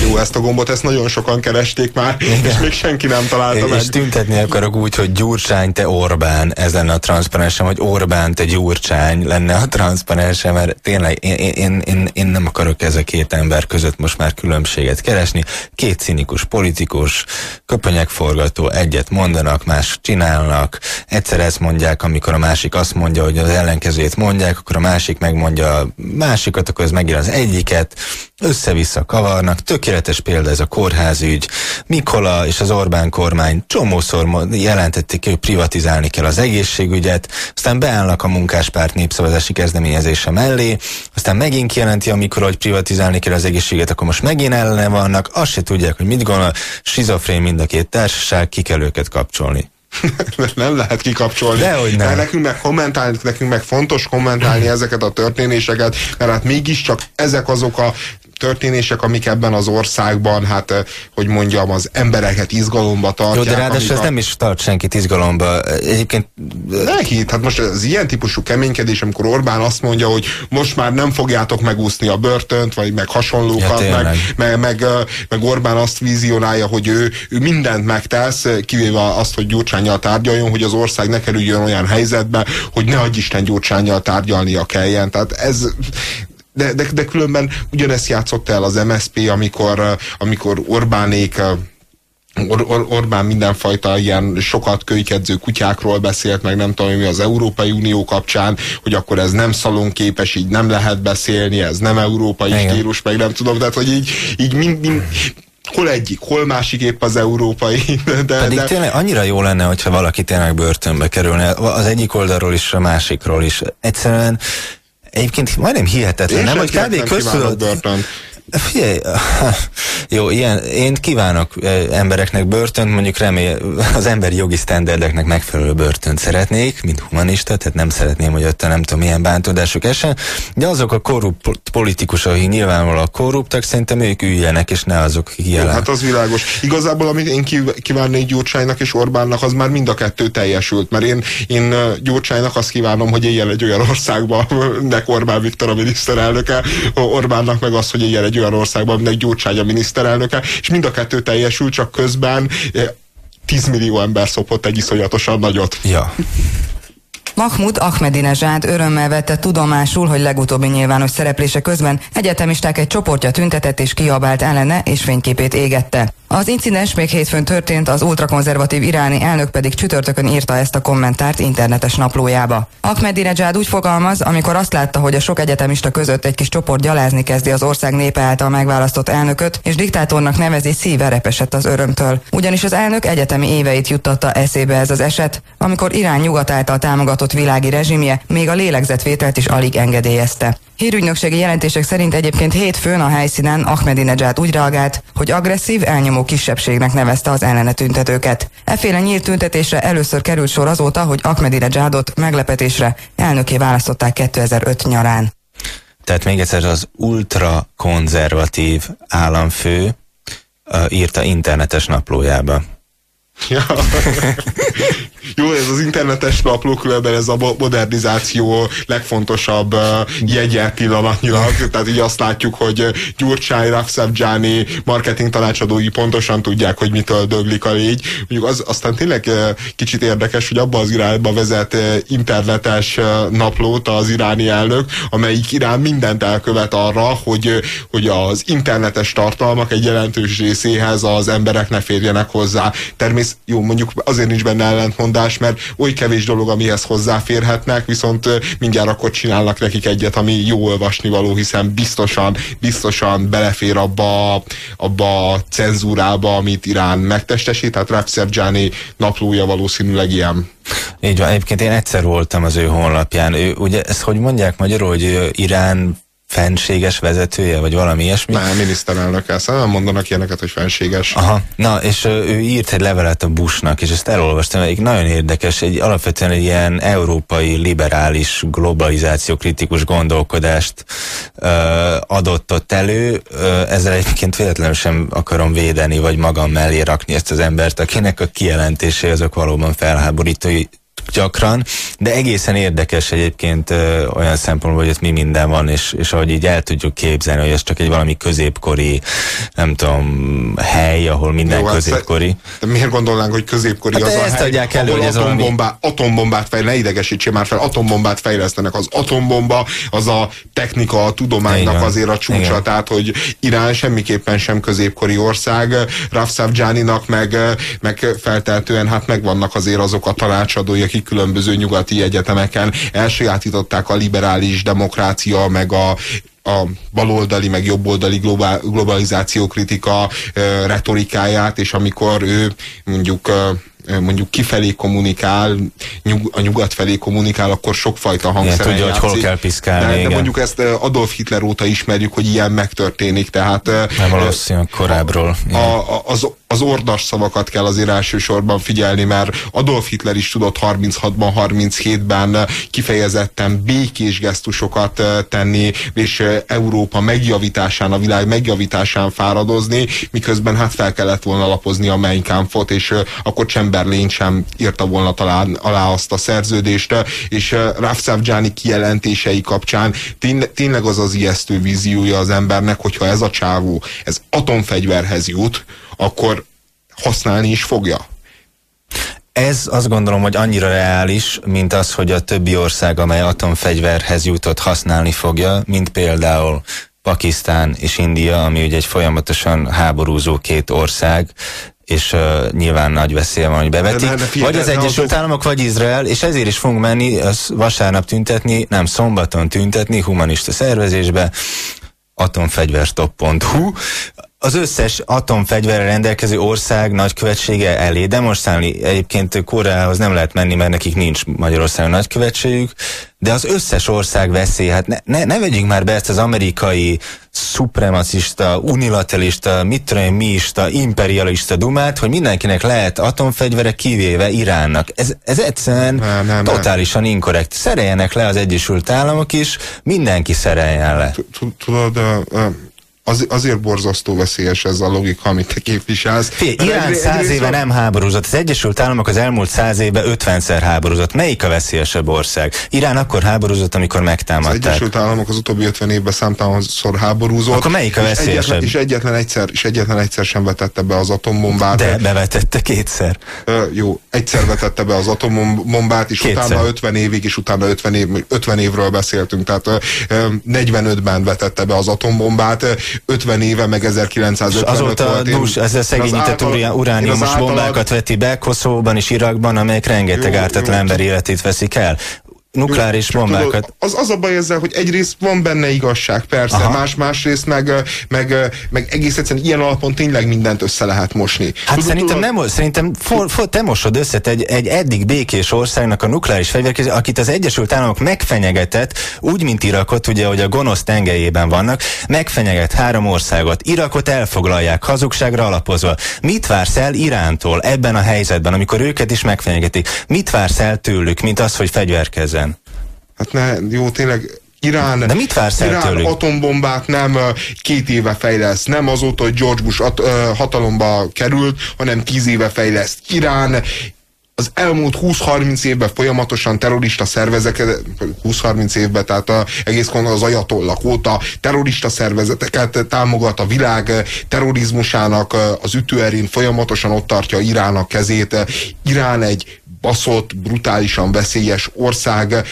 Jó, ezt a gombot, ezt nagyon sokan keresték már, Igen. és még senki nem találta és meg. És tüntetni akarok úgy, hogy Gyurcsány, te Orbán, ez lenne a transzparensem, hogy Orbán, te Gyurcsány lenne a transzparensem, mert tényleg én, én, én, én nem akarok ez a két ember között most már különbséget keresni. Két cinikus politikus, köpönyegforgató, egyet mondanak, más csinálnak, egyszer ezt mondják, amikor a másik azt mondja, hogy az ellenkezőjét mondják, akkor a másik megmondja a másikat, akkor ez megír az egyiket, össze-vissza kavarnak, tökéletes példa ez a kórházügy. Mikola és az Orbán kormány csomószor jelentették, hogy privatizálni kell az egészségügyet, aztán beállnak a munkáspárt népszavazási kezdeményezése mellé, aztán megint kijelenti a Mikola, hogy privatizálni kell az egészséget, akkor most megint ellene vannak, azt se tudják, hogy mit gondol, Sizofrén mind a két társaság, ki kell őket kapcsolni. [laughs] nem lehet kikapcsolni. Dehogy nem. Mert nekünk meg kommentálni, nekünk meg fontos kommentálni [laughs] ezeket a történéseket, mert hát mégiscsak ezek azok a történések, amik ebben az országban, hát, eh, hogy mondjam, az embereket izgalomba tartják. Jó, de ráadásul ez a... nem is tart senkit izgalomba. Egyébként... Neki, hát most az ilyen típusú keménykedés, amikor Orbán azt mondja, hogy most már nem fogjátok megúszni a börtönt, vagy meg hasonlókat, ja, meg, meg, meg, eh, meg Orbán azt vízionálja, hogy ő, ő mindent megtesz, kivéve azt, hogy Gyurcsányjal tárgyaljon, hogy az ország ne kerüljön olyan helyzetbe, hogy ne adj Isten Gyurcsányjal tárgyalnia kelljen. Tehát ez de, de, de különben ugyanezt játszott el az MSP, amikor, amikor Orbánék Or, Or, Orbán mindenfajta ilyen sokat kölykedző kutyákról beszélt, meg nem tudom mi az Európai Unió kapcsán, hogy akkor ez nem szalonképes, így nem lehet beszélni, ez nem európai Igen. stílus, meg nem tudom, tehát hogy így, így mind, mind, hol egyik, hol másik épp az európai. [laughs] De, Pedig de... tényleg annyira jó lenne, hogyha valaki tényleg börtönbe kerülne, az egyik oldalról is, a másikról is. Egyszerűen Egyébként majdnem hihetetlen, Én nem, hogy kb. köztudott... Figyelj, [laughs] jó, ilyen, én kívánok embereknek börtönt, mondjuk remél, [laughs] az emberi jogi sztenderdeknek megfelelő börtönt szeretnék, mint humanista, tehát nem szeretném, hogy ott nem tudom, milyen bántódásuk esen, de azok a korrupt politikusok, akik nyilvánvalóan korruptak, szerintem ők üljenek, és ne azok, akik jelen. Hát az világos. Igazából, amit én kívánnék Gyurcsánynak és Orbánnak, az már mind a kettő teljesült, mert én, én Gyurcsánynak azt kívánom, hogy éljen egy olyan országban, nek [laughs] Orbán Viktor a miniszterelnöke, Orbánnak meg az, hogy éljen egy olyan országban, aminek Gyurcsány a miniszterelnöke, és mind a kettő teljesül, csak közben 10 eh, millió ember szopott egy iszonyatosan nagyot. Ja. Mahmud Ahmedinejad örömmel vette tudomásul, hogy legutóbbi nyilvános szereplése közben egyetemisták egy csoportja tüntetett és kiabált ellene és fényképét égette. Az incidens még hétfőn történt, az ultrakonzervatív iráni elnök pedig csütörtökön írta ezt a kommentárt internetes naplójába. Ahmedinejad úgy fogalmaz, amikor azt látta, hogy a sok egyetemista között egy kis csoport gyalázni kezdi az ország népe által megválasztott elnököt, és diktátornak nevezi, szíve repesett az örömtől. Ugyanis az elnök egyetemi éveit juttatta eszébe ez az eset, amikor Irán nyugat által támogatott világi rezsimje még a lélegzetvételt is alig engedélyezte. Hírügynökségi jelentések szerint egyébként hétfőn a helyszínen Ahmedinejad úgy reagált, hogy agresszív, elnyomó kisebbségnek nevezte az ellene tüntetőket. Efféle nyílt tüntetésre először került sor azóta, hogy Ahmedinejadot meglepetésre elnöké választották 2005 nyarán. Tehát még egyszer az ultrakonzervatív államfő uh, írta internetes naplójába. Ja. [laughs] Jó, ez az internetes napló különben ez a modernizáció legfontosabb uh, jegye pillanatnyilag. Tehát így azt látjuk, hogy Gyurcsány, Rafsabjani marketing tanácsadói pontosan tudják, hogy mitől döglik a légy. Mondjuk az, aztán tényleg kicsit érdekes, hogy abba az irányba vezet internetes naplót az iráni elnök, amelyik Irán mindent elkövet arra, hogy, hogy az internetes tartalmak egy jelentős részéhez az emberek ne férjenek hozzá. Természet, jó, mondjuk azért nincs benne ellentmondás, megoldás, mert oly kevés dolog, amihez hozzáférhetnek, viszont mindjárt akkor csinálnak nekik egyet, ami jó olvasni való, hiszen biztosan, biztosan belefér abba, abba a cenzúrába, amit Irán megtestesít, tehát Rafsarjani naplója valószínűleg ilyen. Így van, egyébként én egyszer voltam az ő honlapján. Ő, ugye ezt hogy mondják magyarul, hogy Irán fenséges vezetője, vagy valami ilyesmi. Nem, miniszterelnök ezt nem mondanak ilyeneket, hogy fenséges. Aha, na, és ő írt egy levelet a Bushnak, és ezt elolvastam, egy nagyon érdekes, egy alapvetően egy ilyen európai liberális globalizáció kritikus gondolkodást ö, adott ott elő. Ö, ezzel egyébként véletlenül sem akarom védeni, vagy magam mellé rakni ezt az embert, akinek a kijelentései azok valóban felháborító gyakran, de egészen érdekes egyébként ö, olyan szempontból, hogy ott mi minden van, és, és ahogy így el tudjuk képzelni, hogy ez csak egy valami középkori, nem tudom, hely, ahol minden Jó, hát középkori. De miért gondolnánk, hogy középkori hát az a hely, adják elő, hogy ez atombombá, valami... atombombát fejl, ne idegesítsél már fel, atombombát fejlesztenek. Az atombomba az a technika, a tudománynak Igen. azért a csúcsa, Igen. tehát hogy Irán semmiképpen sem középkori ország, Rafsavjaninak meg, meg felteltően hát megvannak azért azok a tanácsadói, akik különböző nyugati egyetemeken. Elsajátították a liberális demokrácia, meg a a baloldali, meg jobboldali globalizáció kritika retorikáját, és amikor ő mondjuk mondjuk kifelé kommunikál, nyug, a nyugat felé kommunikál, akkor sokfajta hangszeren tudja, játszik. hogy hol kell piszkálni. De, de mondjuk ezt Adolf Hitler óta ismerjük, hogy ilyen megtörténik. Tehát, Nem valószínűleg korábbról. A, a, az, az ordas szavakat kell azért elsősorban figyelni, mert Adolf Hitler is tudott 36-ban, 37-ben kifejezetten békés gesztusokat tenni, és Európa megjavításán, a világ megjavításán fáradozni, miközben hát fel kellett volna lapozni a Mein Kampfot, és akkor Chamberlain sem írta volna talán alá azt a szerződést, és Rafsavjani kijelentései kapcsán tényleg az az ijesztő víziója az embernek, hogyha ez a csávó, ez atomfegyverhez jut, akkor használni is fogja. Ez azt gondolom, hogy annyira reális, mint az, hogy a többi ország, amely atomfegyverhez jutott, használni fogja, mint például Pakisztán és India, ami ugye egy folyamatosan háborúzó két ország, és uh, nyilván nagy veszélye van, hogy bevetik. De, de, de vagy az Egyesült Államok, vagy Izrael, és ezért is fogunk menni az vasárnap tüntetni, nem szombaton tüntetni, humanista szervezésbe, atomfegyverstop.hu az összes atomfegyverrel rendelkező ország nagykövetsége elé demonstrálni. Egyébként Koreához nem lehet menni, mert nekik nincs Magyarországon nagykövetségük, de az összes ország veszély, hát ne, ne, ne vegyünk már be ezt az amerikai supremacista, unilateralista, mit tudom miista, imperialista dumát, hogy mindenkinek lehet atomfegyvere kivéve Iránnak. Ez, ez egyszerűen nem, nem, totálisan inkorrekt. Szereljenek le az Egyesült Államok is, mindenki szereljen le. Tudod, az, azért borzasztó veszélyes ez a logika, amit te képviselsz. Fé, Irán száz éve nem háborúzott, az Egyesült Államok az elmúlt száz évben 50-szer háborúzott. Melyik a veszélyesebb ország? Irán akkor háborúzott, amikor megtámadták. Az Egyesült Államok az utóbbi 50 évben számtalanszor háborúzott. Akkor melyik a veszélyesebb? És egyetlen, és egyetlen, egyszer, és egyetlen egyszer sem vetette be az atombombát. De bevetette kétszer. Ö, jó, egyszer vetette be az atombombát, és kétszer. utána 50 évig, és utána 50, év, 50 évről beszéltünk, tehát ö, 45-ben vetette be az atombombát, 50 éve, meg 1955 Azóta volt. Dus, ez a szegényített urániumos általad... bombákat veti be Koszóban és Irakban, amelyek rengeteg ártatlan ember életét veszik el nukleáris bombákat. Tudod, az, az a baj ezzel, hogy egyrészt van benne igazság, persze, Aha. más másrészt meg, meg, meg egész egyszerűen ilyen alapon tényleg mindent össze lehet mosni. Hát tudod, szerintem tudod, nem, szerintem for, for, te mosod össze egy, egy eddig békés országnak a nukleáris fegyverkezés, akit az Egyesült Államok megfenyegetett, úgy, mint Irakot, ugye, hogy a gonosz tengelyében vannak, megfenyeget három országot. Irakot elfoglalják, hazugságra alapozva. Mit vársz el Irántól ebben a helyzetben, amikor őket is megfenyegetik? Mit vársz el tőlük, mint az, hogy fegyverkezzen? Hát ne, jó, tényleg Irán, De mit vársz Irán tőlük? atombombát nem két éve fejleszt, nem azóta, hogy George Bush at, hatalomba került, hanem tíz éve fejleszt. Irán az elmúlt 20-30 évben folyamatosan terrorista szervezeteket, 20-30 évben, tehát a, egész az ajatollak óta terrorista szervezeteket támogat a világ terrorizmusának az ütőerén folyamatosan ott tartja Irán a kezét. Irán egy baszott, brutálisan veszélyes ország,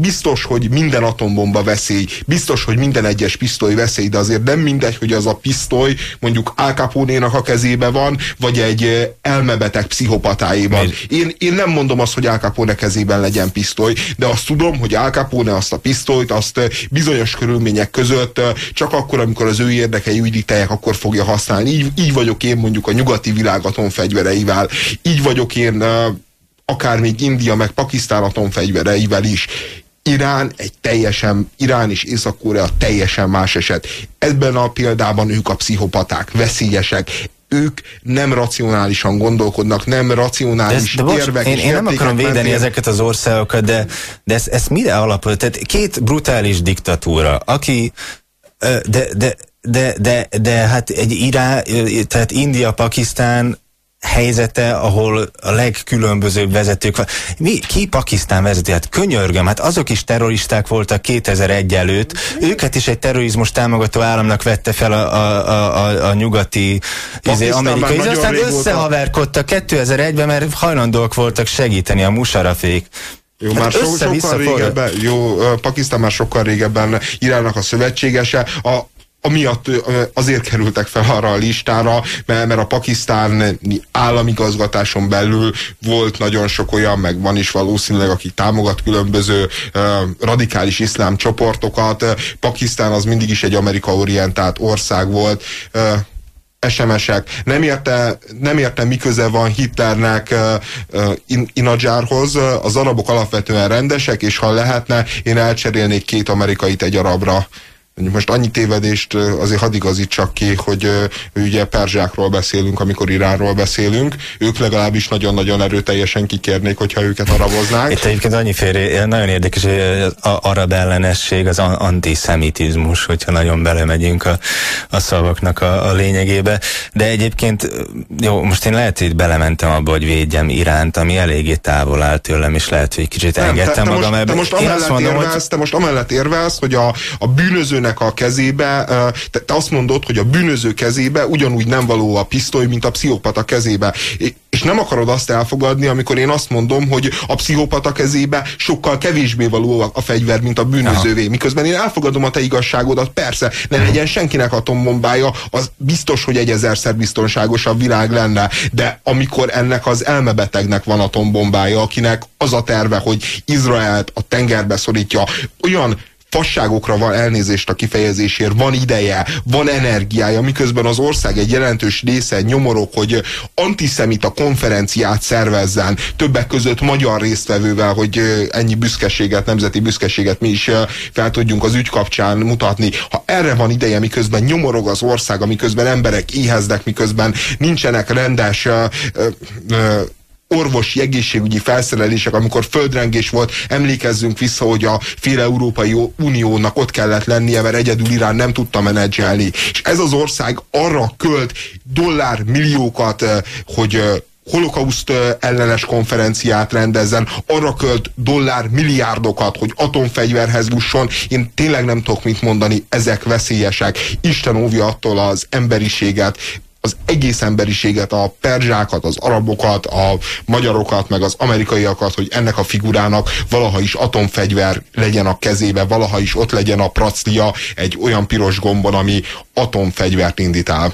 biztos, hogy minden atombomba veszély, biztos, hogy minden egyes pisztoly veszély, de azért nem mindegy, hogy az a pisztoly mondjuk Al Capone-nak a kezébe van, vagy egy elmebeteg pszichopatáiban. Én, én nem mondom azt, hogy Al Capone kezében legyen pisztoly, de azt tudom, hogy Al Capone azt a pisztolyt, azt bizonyos körülmények között csak akkor, amikor az ő érdekei üdíteljek, akkor fogja használni. Így, így vagyok én mondjuk a nyugati világ atomfegyvereivel, így vagyok én akár még India meg Pakisztán atomfegyvereivel is. Irán egy teljesen, Irán és Észak-Korea teljesen más eset. Ebben a példában ők a pszichopaták, veszélyesek, ők nem racionálisan gondolkodnak, nem racionális de de érvek én, én nem akarom védeni mentén. ezeket az országokat, de, de ez, ez mire alapul? Tehát két brutális diktatúra, aki de, de, de, de, de hát egy Irán, tehát India, Pakisztán helyzete, ahol a legkülönbözőbb vezetők van. Mi, ki Pakisztán vezető? Hát könyörgöm, hát azok is terroristák voltak 2001 előtt. Őket is egy terrorizmus támogató államnak vette fel a, a, a, a, nyugati izé, amerikai. Aztán összehaverkodtak 2001-ben, mert hajlandóak voltak segíteni a musarafék. Jó, hát már so, sokkal régebben, jó, Pakisztán már sokkal régebben Iránnak a szövetségese. A, amiatt azért kerültek fel arra a listára, mert, a pakisztáni államigazgatáson belül volt nagyon sok olyan, meg van is valószínűleg, aki támogat különböző radikális iszlám csoportokat. Pakisztán az mindig is egy Amerika-orientált ország volt. SMS-ek. Nem érte, nem érte mi van Hitlernek uh, in, Inadzsárhoz. Az arabok alapvetően rendesek, és ha lehetne, én elcserélnék két amerikait egy arabra. Most annyi tévedést azért hadd igazítsak ki, hogy ugye perzsákról beszélünk, amikor Iránról beszélünk. Ők legalábbis nagyon-nagyon erőteljesen kikérnék, hogyha őket araboznák. Itt egyébként annyi félre, nagyon érdekes, hogy az arab ellenesség, az antiszemitizmus, hogyha nagyon belemegyünk a, a szavaknak a, a lényegébe. De egyébként, jó, most én lehet, hogy belementem abba, hogy védjem Iránt, ami eléggé távol áll tőlem, és lehet, hogy kicsit engedtem te, te magam most, Te most, amellett érvelsz, hogy... te most amellett érvelsz, hogy a, a bűnöző bűnözőnek a kezébe, te, te azt mondod, hogy a bűnöző kezébe ugyanúgy nem való a pisztoly, mint a pszichopata kezébe. És nem akarod azt elfogadni, amikor én azt mondom, hogy a pszichopata kezébe sokkal kevésbé való a fegyver, mint a bűnözővé. Aha. Miközben én elfogadom a te igazságodat, persze, ne legyen senkinek atombombája, az biztos, hogy egy ezerszer biztonságosabb világ lenne. De amikor ennek az elmebetegnek van atombombája, akinek az a terve, hogy Izraelt a tengerbe szorítja, olyan fasságokra van elnézést a kifejezésért, van ideje, van energiája, miközben az ország egy jelentős része nyomorok, hogy antiszemita konferenciát szervezzen, többek között magyar résztvevővel, hogy ennyi büszkeséget, nemzeti büszkeséget mi is fel tudjunk az ügy kapcsán mutatni. Ha erre van ideje, miközben nyomorog az ország, miközben emberek éheznek, miközben nincsenek rendes orvosi, egészségügyi felszerelések, amikor földrengés volt, emlékezzünk vissza, hogy a fél Európai Uniónak ott kellett lennie, mert egyedül Irán nem tudta menedzselni. És ez az ország arra költ dollár milliókat, hogy holokauszt ellenes konferenciát rendezzen, arra költ dollár milliárdokat, hogy atomfegyverhez jusson. Én tényleg nem tudok mit mondani, ezek veszélyesek. Isten óvja attól az emberiséget, az egész emberiséget, a perzsákat, az arabokat, a magyarokat, meg az amerikaiakat, hogy ennek a figurának valaha is atomfegyver legyen a kezébe, valaha is ott legyen a praclia egy olyan piros gombon, ami atomfegyvert indít el.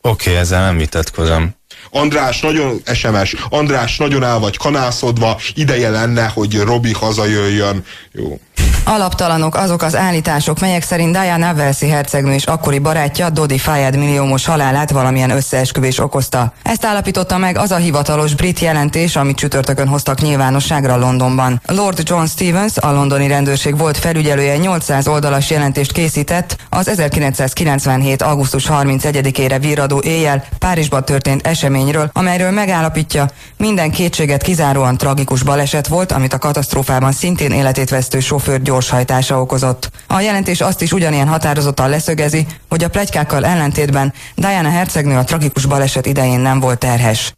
Oké, okay, ezzel nem vitatkozom. András nagyon SMS, András nagyon el vagy kanászodva, ideje lenne, hogy Robi hazajöjjön. Jó. Alaptalanok azok az állítások, melyek szerint Diana Velszi hercegnő és akkori barátja Dodi Fayed milliómos halálát valamilyen összeesküvés okozta. Ezt állapította meg az a hivatalos brit jelentés, amit csütörtökön hoztak nyilvánosságra Londonban. Lord John Stevens, a londoni rendőrség volt felügyelője 800 oldalas jelentést készített az 1997. augusztus 31-ére virradó éjjel Párizsban történt eseményről, amelyről megállapítja, minden kétséget kizáróan tragikus baleset volt, amit a katasztrófában szintén életét vesztő sofőr gyorshajtása okozott. A jelentés azt is ugyanilyen határozottan leszögezi, hogy a plegykákkal ellentétben Diana hercegnő a tragikus baleset idején nem volt terhes.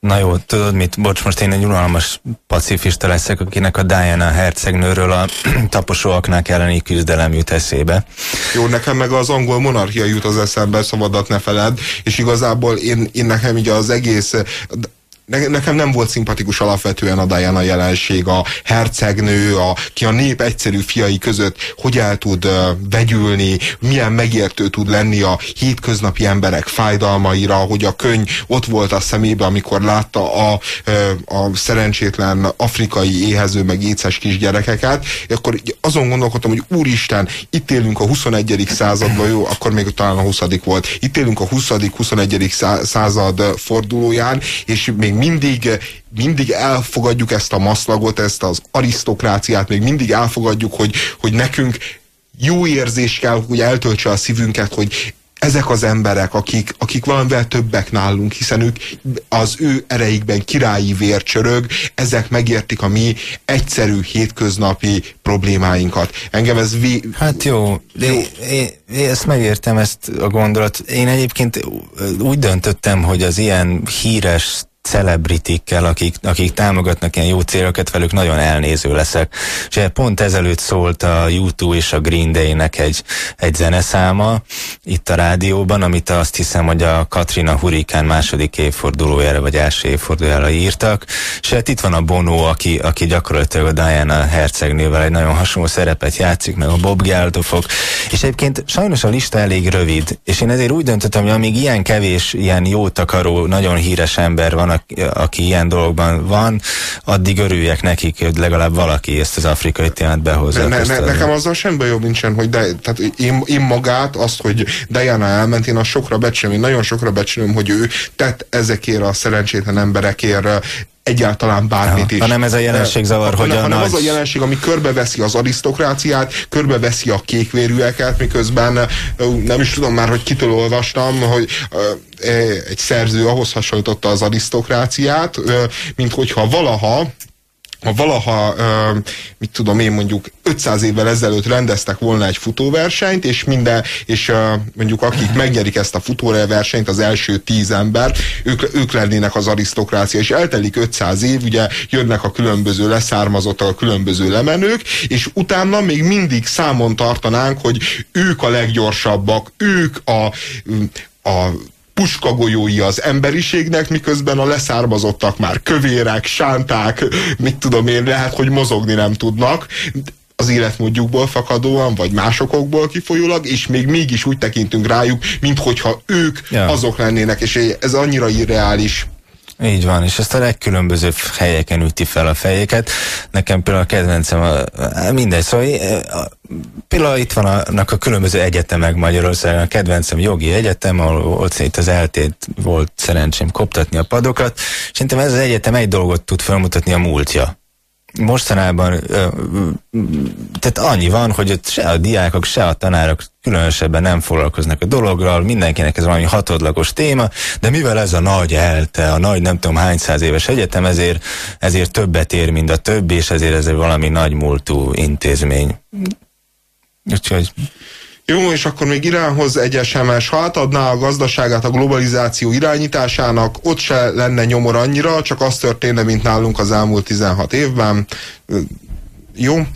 Na jó, tudod mit? Bocs, most én egy unalmas pacifista leszek, akinek a Diana hercegnőről a [clears throat] taposóaknák elleni küzdelem jut eszébe. Jó, nekem meg az angol monarchia jut az eszembe, szabadat ne feled, és igazából én, én nekem így az egész nekem nem volt szimpatikus alapvetően a Diana jelenség, a hercegnő, a, ki a nép egyszerű fiai között hogy el tud uh, vegyülni, milyen megértő tud lenni a hétköznapi emberek fájdalmaira, hogy a könyv ott volt a szemébe, amikor látta a, a szerencsétlen afrikai éhező meg éces kisgyerekeket, akkor azon gondolkodtam, hogy úristen, itt élünk a 21. században, jó, akkor még talán a 20. volt, itt élünk a 20. 21. század fordulóján, és még mindig, mindig elfogadjuk ezt a maszlagot, ezt az arisztokráciát, még mindig elfogadjuk, hogy, hogy nekünk jó érzés kell, hogy eltöltse a szívünket, hogy ezek az emberek, akik, akik valamivel többek nálunk, hiszen ők az ő ereikben királyi vér csörög, ezek megértik a mi egyszerű hétköznapi problémáinkat. Engem ez vé... Hát jó, de jó. Én, én ezt megértem, ezt a gondolat. Én egyébként úgy döntöttem, hogy az ilyen híres celebritikkel, akik, akik támogatnak ilyen jó célokat, velük nagyon elnéző leszek. És pont ezelőtt szólt a YouTube és a Green Day-nek egy, egy zeneszáma itt a rádióban, amit azt hiszem, hogy a Katrina Hurikán második évfordulójára, vagy első évfordulójára írtak. És hát itt van a Bono, aki, aki gyakorlatilag a Diana hercegnővel egy nagyon hasonló szerepet játszik, meg a Bob Geldofok. És egyébként sajnos a lista elég rövid, és én ezért úgy döntöttem, hogy amíg ilyen kevés, ilyen jó takaró, nagyon híres ember van, aki ilyen dologban van, addig örüljek nekik, hogy legalább valaki ezt az afrikai témát behozza. Ne, ne, nekem azzal semmi bajom nincsen, hogy de, tehát én, én magát, azt, hogy Diana elment, én azt sokra becsülöm, én nagyon sokra becsülöm, hogy ő tett ezekért a szerencsétlen emberekért egyáltalán bármit is. Hanem ez a jelenség zavar, hogy a hanem nagy... az a jelenség, ami körbeveszi az arisztokráciát, körbeveszi a kékvérűeket, miközben nem is tudom már, hogy kitől olvastam, hogy egy szerző ahhoz hasonlította az arisztokráciát, mint hogyha valaha ha valaha, mit tudom én mondjuk 500 évvel ezelőtt rendeztek volna egy futóversenyt, és minden, és mondjuk akik megnyerik ezt a futóversenyt, az első tíz ember, ők, ők lennének az arisztokrácia, és eltelik 500 év, ugye jönnek a különböző leszármazottak, a különböző lemenők, és utána még mindig számon tartanánk, hogy ők a leggyorsabbak, ők a, a puskagolyói az emberiségnek, miközben a leszármazottak már kövérek, sánták, mit tudom én, lehet, hogy mozogni nem tudnak az életmódjukból fakadóan, vagy másokokból kifolyólag, és még mégis úgy tekintünk rájuk, minthogyha ők ja. azok lennének, és ez annyira irreális. Így van, és ezt a legkülönbözőbb helyeken üti fel a fejéket. Nekem például a kedvencem a, mindegy, szóval a, például itt vannak a különböző egyetemek Magyarországon, a kedvencem jogi egyetem, ahol ott itt az eltét volt szerencsém koptatni a padokat. Szerintem ez az egyetem egy dolgot tud felmutatni a múltja mostanában tehát annyi van, hogy se a diákok, se a tanárok különösebben nem foglalkoznak a dologgal, mindenkinek ez valami hatodlagos téma, de mivel ez a nagy elte, a nagy nem tudom hány száz éves egyetem, ezért, ezért többet ér, mint a többi, és ezért ez valami nagy múltú intézmény. Úgyhogy jó, és akkor még Iránhoz egy SMS, ha átadná a gazdaságát a globalizáció irányításának, ott se lenne nyomor annyira, csak az történne, mint nálunk az elmúlt 16 évben jó.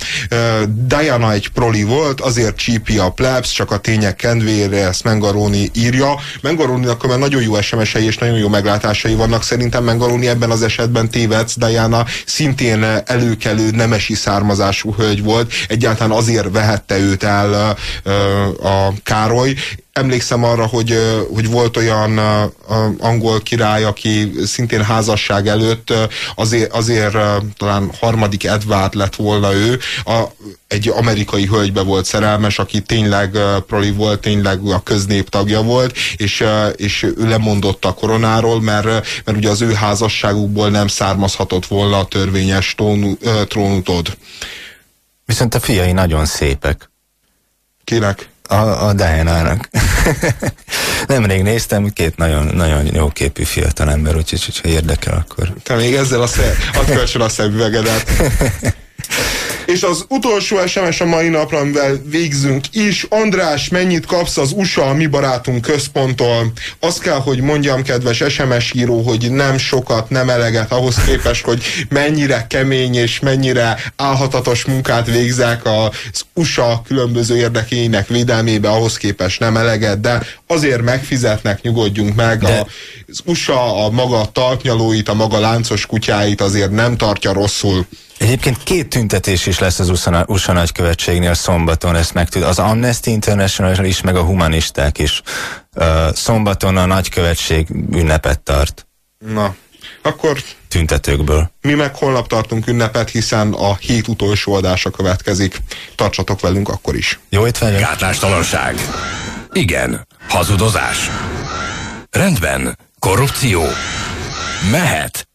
Diana egy proli volt, azért csípi a plebs, csak a tények kedvére, ezt Mengaroni írja. Mengaroninak mert nagyon jó SMS-ei és nagyon jó meglátásai vannak. Szerintem Mengaroni ebben az esetben tévedsz. Diana szintén előkelő nemesi származású hölgy volt. Egyáltalán azért vehette őt el a Károly, emlékszem arra, hogy, hogy volt olyan angol király, aki szintén házasság előtt azért, azért talán harmadik Edward lett volna ő, a, egy amerikai hölgybe volt szerelmes, aki tényleg proli volt, tényleg a köznép tagja volt, és, és ő lemondott a koronáról, mert, mert ugye az ő házasságukból nem származhatott volna a törvényes trónutod. Viszont a fiai nagyon szépek. Kinek? A, a Diana-nak. [laughs] Nemrég néztem, két nagyon, nagyon jó képű fiatal ember, úgyhogy ha érdekel, akkor... Te még ezzel a szem, add a szemüvegedet. [laughs] És az utolsó SMS a mai napra, amivel végzünk is. András, mennyit kapsz az USA, a mi barátunk központtól? Azt kell, hogy mondjam, kedves SMS író, hogy nem sokat, nem eleget ahhoz képest, hogy mennyire kemény és mennyire álhatatos munkát végzek az USA különböző érdekének védelmébe, ahhoz képest nem eleget, de azért megfizetnek, nyugodjunk meg. De... Az USA a maga talpnyalóit, a maga láncos kutyáit azért nem tartja rosszul. Egyébként két tüntetés is lesz az USA, USA nagykövetségnél szombaton, ezt megtud. Az Amnesty International is, meg a humanisták is. Uh, szombaton a nagykövetség ünnepet tart. Na, akkor tüntetőkből. Mi meg holnap tartunk ünnepet, hiszen a hét utolsó adása következik. Tartsatok velünk akkor is. Jó étvágyat! Gátlástalanság. Igen. Hazudozás. Rendben. Korrupció. Mehet.